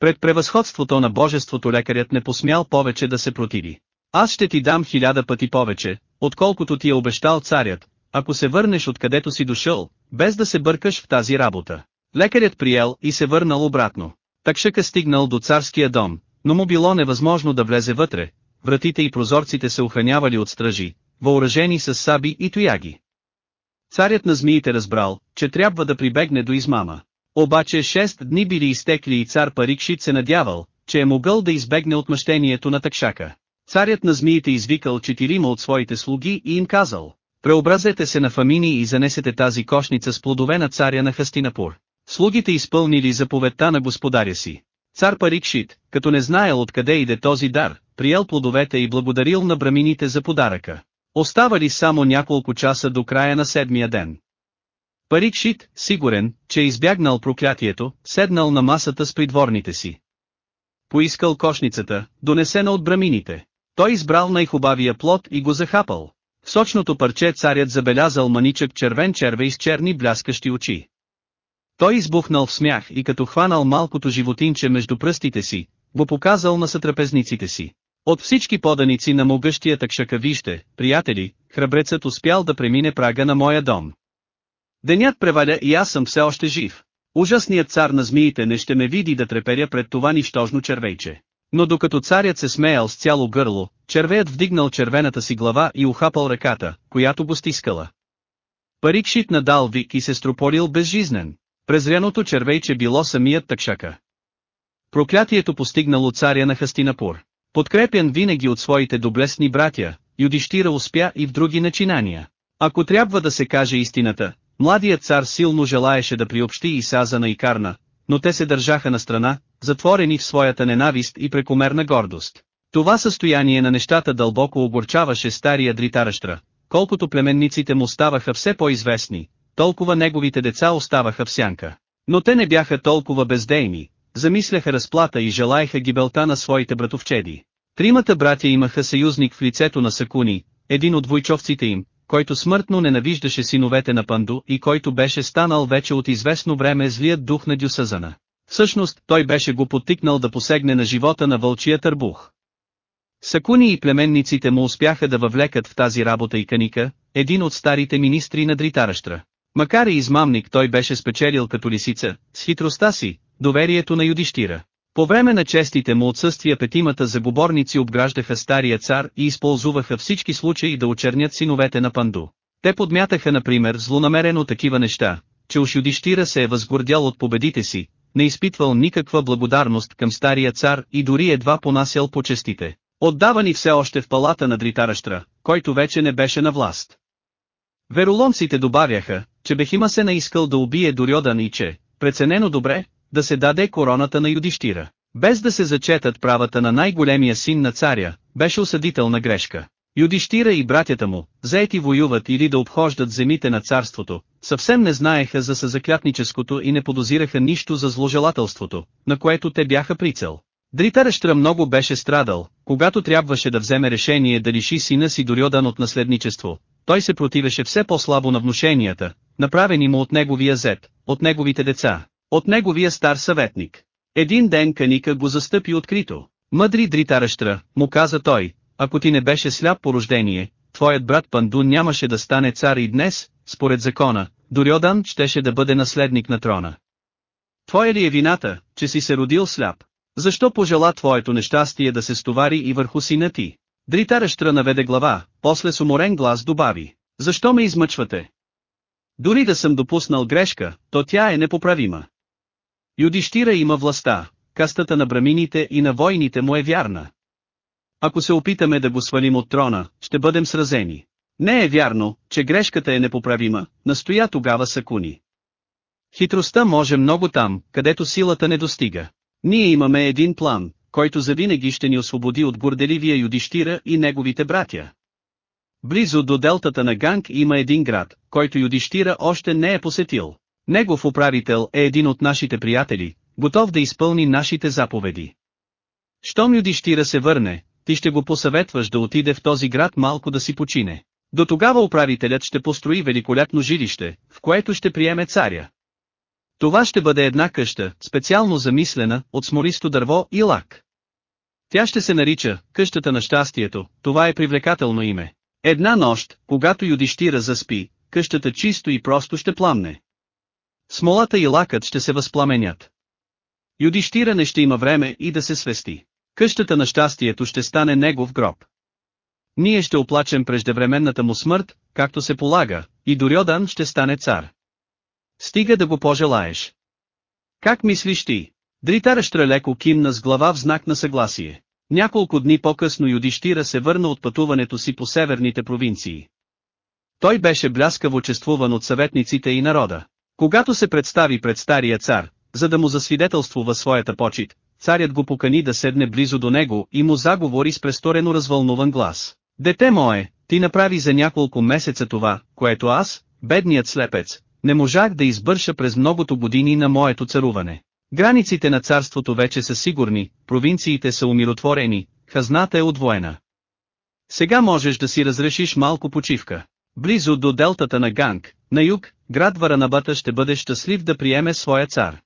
Пред превъзходството на божеството лекарят не посмял повече да се противи. Аз ще ти дам хиляда пъти повече, отколкото ти е обещал царят, ако се върнеш откъдето си дошъл, без да се бъркаш в тази работа. Лекарят приел и се върнал обратно. Такшъка стигнал до царския дом, но му било невъзможно да влезе вътре, вратите и прозорците се охранявали от стражи, въоръжени с саби и тояги. Царят на змиите разбрал, че трябва да прибегне до измама. Обаче шест дни били изтекли и цар Парикшит се надявал, че е могъл да избегне отмъщението на такшака. Царят на змиите извикал четирима от своите слуги и им казал, преобразете се на фамини и занесете тази кошница с плодове на царя на Хастинапур. Слугите изпълнили заповедта на господаря си. Цар Парикшит, като не знаел откъде иде този дар, приел плодовете и благодарил на брамините за подаръка. Оставали само няколко часа до края на седмия ден. Парикшит, сигурен, че е избягнал проклятието, седнал на масата с придворните си. Поискал кошницата, донесена от брамините. Той избрал най-хубавия плод и го захапал. В сочното парче царят забелязал маничък червен червей с черни бляскащи очи. Той избухнал в смях и като хванал малкото животинче между пръстите си, го показал на сътрапезниците си. От всички поданици на могъщия такшака вижте, приятели, храбрецът успял да премине прага на моя дом. Денят преваля и аз съм все още жив. Ужасният цар на змиите не ще ме види да треперя пред това нищожно червейче. Но докато царят се смеял с цяло гърло, червеят вдигнал червената си глава и ухапал ръката, която го стискала. Парикшит надал вик и се строполил безжизнен. Презряното червейче било самият такшака. Проклятието постигнало царя на Хастинапур. Подкрепян винаги от своите доблесни братя, Юдиштира успя и в други начинания. Ако трябва да се каже истината, младият цар силно желаеше да приобщи Исаза на Икарна, но те се държаха на страна, затворени в своята ненавист и прекомерна гордост. Това състояние на нещата дълбоко огорчаваше стария Дритаращра, колкото племенниците му ставаха все по-известни, толкова неговите деца оставаха в сянка. Но те не бяха толкова бездейни, замисляха разплата и желаеха гибелта на своите братовчеди. Тримата братя имаха съюзник в лицето на Сакуни, един от войчовците им, който смъртно ненавиждаше синовете на Панду и който беше станал вече от известно време злият дух на Дюсазана. Всъщност, той беше го потикнал да посегне на живота на вълчия търбух. Сакуни и племенниците му успяха да въвлекат в тази работа и Каника, един от старите министри на Дритаращра. Макар и измамник той беше спечелил като лисица, с хитростта си, доверието на Юдиштира. По време на честите му отсъствия петимата заговорници обграждаха стария цар и използваха всички случаи да очернят синовете на Панду. Те подмятаха например злонамерено такива неща, че уж Юдиштира се е възгордял от победите си, не изпитвал никаква благодарност към стария цар и дори едва понасял почестите, отдавани все още в палата на Дритаращра, който вече не беше на власт. Вероломците добавяха, че Бехима се наискал да убие Дорьодан и че, преценено добре, да се даде короната на Юдиштира, без да се зачетат правата на най-големия син на царя, беше осъдителна грешка. Юдиштира и братята му, заети воюват или да обхождат земите на царството, съвсем не знаеха за съзаклятническото и не подозираха нищо за зложелателството, на което те бяха прицел. Дритарещра много беше страдал, когато трябваше да вземе решение да лиши сина си Дорьодан от наследничество. Той се противеше все по-слабо на внушенията, направени му от неговия зет, от неговите деца, от неговия стар съветник. Един ден Каника го застъпи открито. Мъдри Дритарещра, му каза той, ако ти не беше сляп по рождение, твоят брат Пандун нямаше да стане цар и днес, според закона, Дорьодан щеше да бъде наследник на трона. Твоя ли е вината, че си се родил сляп? Защо пожела твоето нещастие да се стовари и върху сина ти? Дритарещра наведе глава, после с уморен глас добави. Защо ме измъчвате? Дори да съм допуснал грешка, то тя е непоправима. Юдиштира има властта, кастата на брамините и на войните му е вярна. Ако се опитаме да го свалим от трона, ще бъдем сразени. Не е вярно, че грешката е непоправима, настоя тогава Сакуни. Хитростта може много там, където силата не достига. Ние имаме един план, който завинаги ще ни освободи от горделивия Юдиштира и неговите братя. Близо до делтата на Ганг има един град, който Юдиштира още не е посетил. Негов управител е един от нашите приятели, готов да изпълни нашите заповеди. Щом Юдиштира се върне, ти ще го посъветваш да отиде в този град малко да си почине. До тогава управителят ще построи великолепно жилище, в което ще приеме царя. Това ще бъде една къща, специално замислена, от смористо дърво и лак. Тя ще се нарича «Къщата на щастието», това е привлекателно име. Една нощ, когато Юдиштира заспи, къщата чисто и просто ще пламне. Смолата и лакът ще се възпламенят. Юдиштира не ще има време и да се свести. Къщата на щастието ще стане негов гроб. Ние ще оплачем преждевременната му смърт, както се полага, и Дорьодан ще стане цар. Стига да го пожелаеш. Как мислиш ти? Дритаращра леко кимна с глава в знак на съгласие. Няколко дни по-късно Юдиштира се върна от пътуването си по северните провинции. Той беше бляскаво чествуван от съветниците и народа. Когато се представи пред стария цар, за да му засвидетелствува своята почет, царят го покани да седне близо до него и му заговори с престорено развълнуван глас. Дете мое, ти направи за няколко месеца това, което аз, бедният слепец, не можах да избърша през многото години на моето царуване. Границите на царството вече са сигурни, провинциите са умиротворени, хазната е отвоена. Сега можеш да си разрешиш малко почивка. Близо до делтата на Ганг, на юг, град Варанабата ще бъде щастлив да приеме своя цар.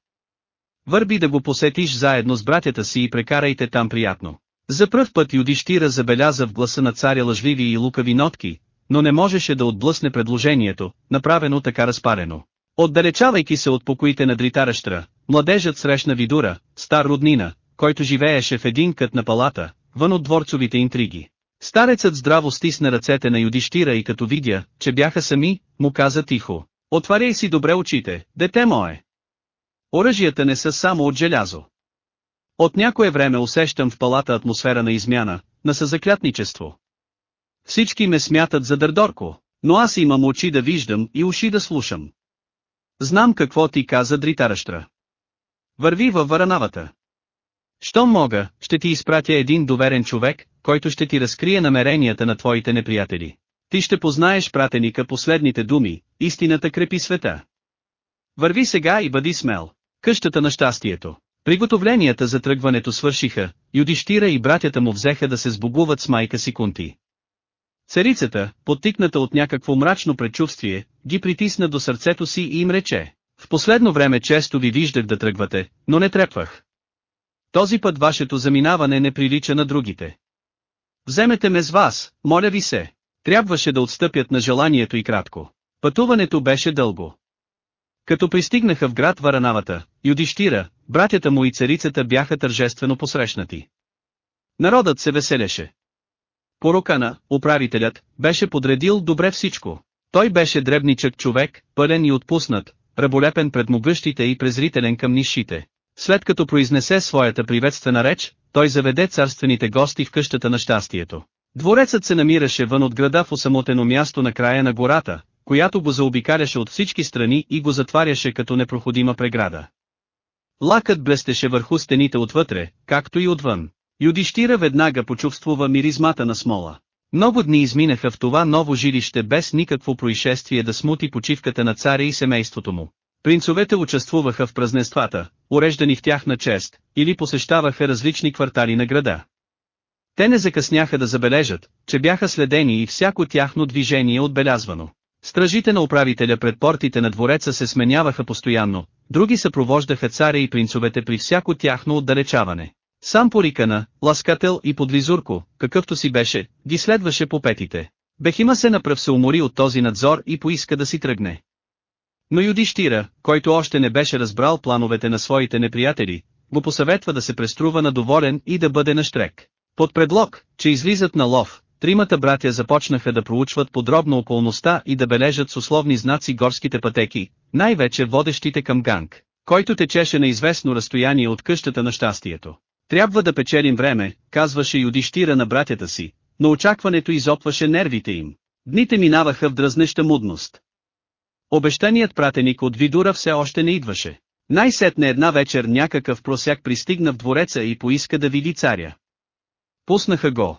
Върби да го посетиш заедно с братята си и прекарайте там приятно. За пръв път Юдиштира забеляза в гласа на царя лъжливи и лукави нотки, но не можеше да отблъсне предложението, направено така разпарено. Отдалечавайки се от покоите на Дритаращра, младежът срещна Видура, стар роднина, който живееше в един кът на палата, вън от дворцовите интриги. Старецът здраво стисна ръцете на Юдиштира и като видя, че бяха сами, му каза тихо. Отваряй си добре очите, дете мое. Оръжията не са само от желязо. От някое време усещам в палата атмосфера на измяна, на съзаклятничество. Всички ме смятат за дърдорко, но аз имам очи да виждам и уши да слушам. Знам какво ти каза Дритаращра. Върви във варанавата. Щом мога, ще ти изпратя един доверен човек, който ще ти разкрие намеренията на твоите неприятели. Ти ще познаеш пратеника последните думи, истината крепи света. Върви сега и бъди смел. Къщата на щастието. Приготовленията за тръгването свършиха, Юдиштира и братята му взеха да се сбогуват с майка си Кунти. Царицата, подтикната от някакво мрачно предчувствие, ги притисна до сърцето си и им рече. В последно време често ви виждах да тръгвате, но не трепвах. Този път вашето заминаване не прилича на другите. Вземете ме с вас, моля ви се. Трябваше да отстъпят на желанието и кратко. Пътуването беше дълго. Като пристигнаха в град Варанавата, Юдиштира, братята му и царицата бяха тържествено посрещнати. Народът се веселеше. Порокана, управителят, беше подредил добре всичко. Той беше дребничък човек, пълен и отпуснат, раболепен пред могъщите и презрителен към нишите. След като произнесе своята приветствена реч, той заведе царствените гости в къщата на щастието. Дворецът се намираше вън от града в осамотено място на края на гората, която го заобикаляше от всички страни и го затваряше като непроходима преграда. Лакът блестеше върху стените отвътре, както и отвън. Юдиштира веднага почувствува миризмата на смола. Много дни изминаха в това ново жилище без никакво происшествие да смути почивката на царя и семейството му. Принцовете участвуваха в празненствата, уреждани в тях на чест, или посещаваха различни квартали на града. Те не закъсняха да забележат, че бяха следени и всяко тяхно движение отбелязвано. Стражите на управителя пред портите на двореца се сменяваха постоянно, други съпровождаха царя и принцовете при всяко тяхно отдалечаване. Сам порикана, ласкател и подвизурко, какъвто си беше, ги следваше по петите. Бехима се направ се умори от този надзор и поиска да си тръгне. Но Юдиштира, който още не беше разбрал плановете на своите неприятели, го посъветва да се преструва на доволен и да бъде на штрек. Под предлог, че излизат на лов, тримата братя започнаха да проучват подробно околността и да бележат с условни знаци горските пътеки, най-вече водещите към Ганг, който течеше на известно разстояние от къщата на щастието. Трябва да печелим време, казваше Юдиштира на братята си, но очакването изопваше нервите им. Дните минаваха в дразнеща мудност. Обещаният пратеник от Видура все още не идваше. Най-сетне една вечер някакъв просяк пристигна в двореца и поиска да види царя. Пуснаха го.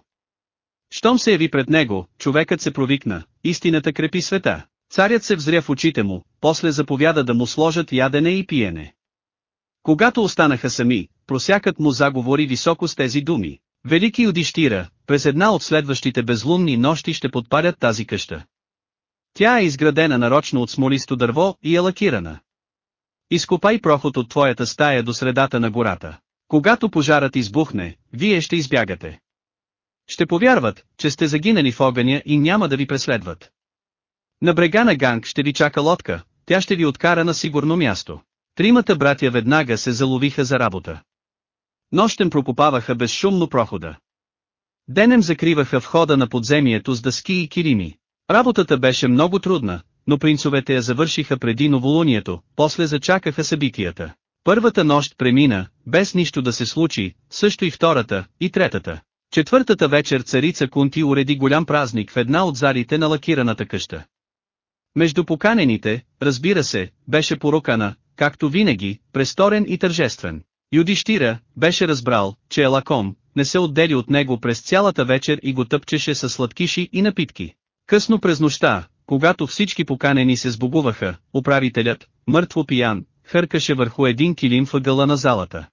Щом се яви пред него, човекът се провикна, истината крепи света. Царят се взря в очите му, после заповяда да му сложат ядене и пиене. Когато останаха сами, просякът му заговори високо с тези думи. Велики Юдиштира, през една от следващите безлунни нощи ще подпалят тази къща. Тя е изградена нарочно от смолисто дърво и е лакирана. Изкопай проход от твоята стая до средата на гората. Когато пожарът избухне, вие ще избягате. Ще повярват, че сте загинали в огъня и няма да ви преследват. На брега на Ганг ще ви чака лодка, тя ще ви откара на сигурно място. Тримата братя веднага се заловиха за работа. Нощем прокопаваха безшумно прохода. Денем закриваха входа на подземието с дъски и кирими. Работата беше много трудна, но принцовете я завършиха преди новолунието, после зачакаха събитията. Първата нощ премина, без нищо да се случи, също и втората, и третата. Четвъртата вечер царица Кунти уреди голям празник в една от залите на лакираната къща. Между поканените, разбира се, беше порокана, както винаги, престорен и тържествен. Юдиштира, беше разбрал, че е лаком, не се отдели от него през цялата вечер и го тъпчеше с сладкиши и напитки. Късно през нощта, когато всички поканени се сбогуваха, управителят, мъртво пиян, хъркаше върху един килим въгъла на залата.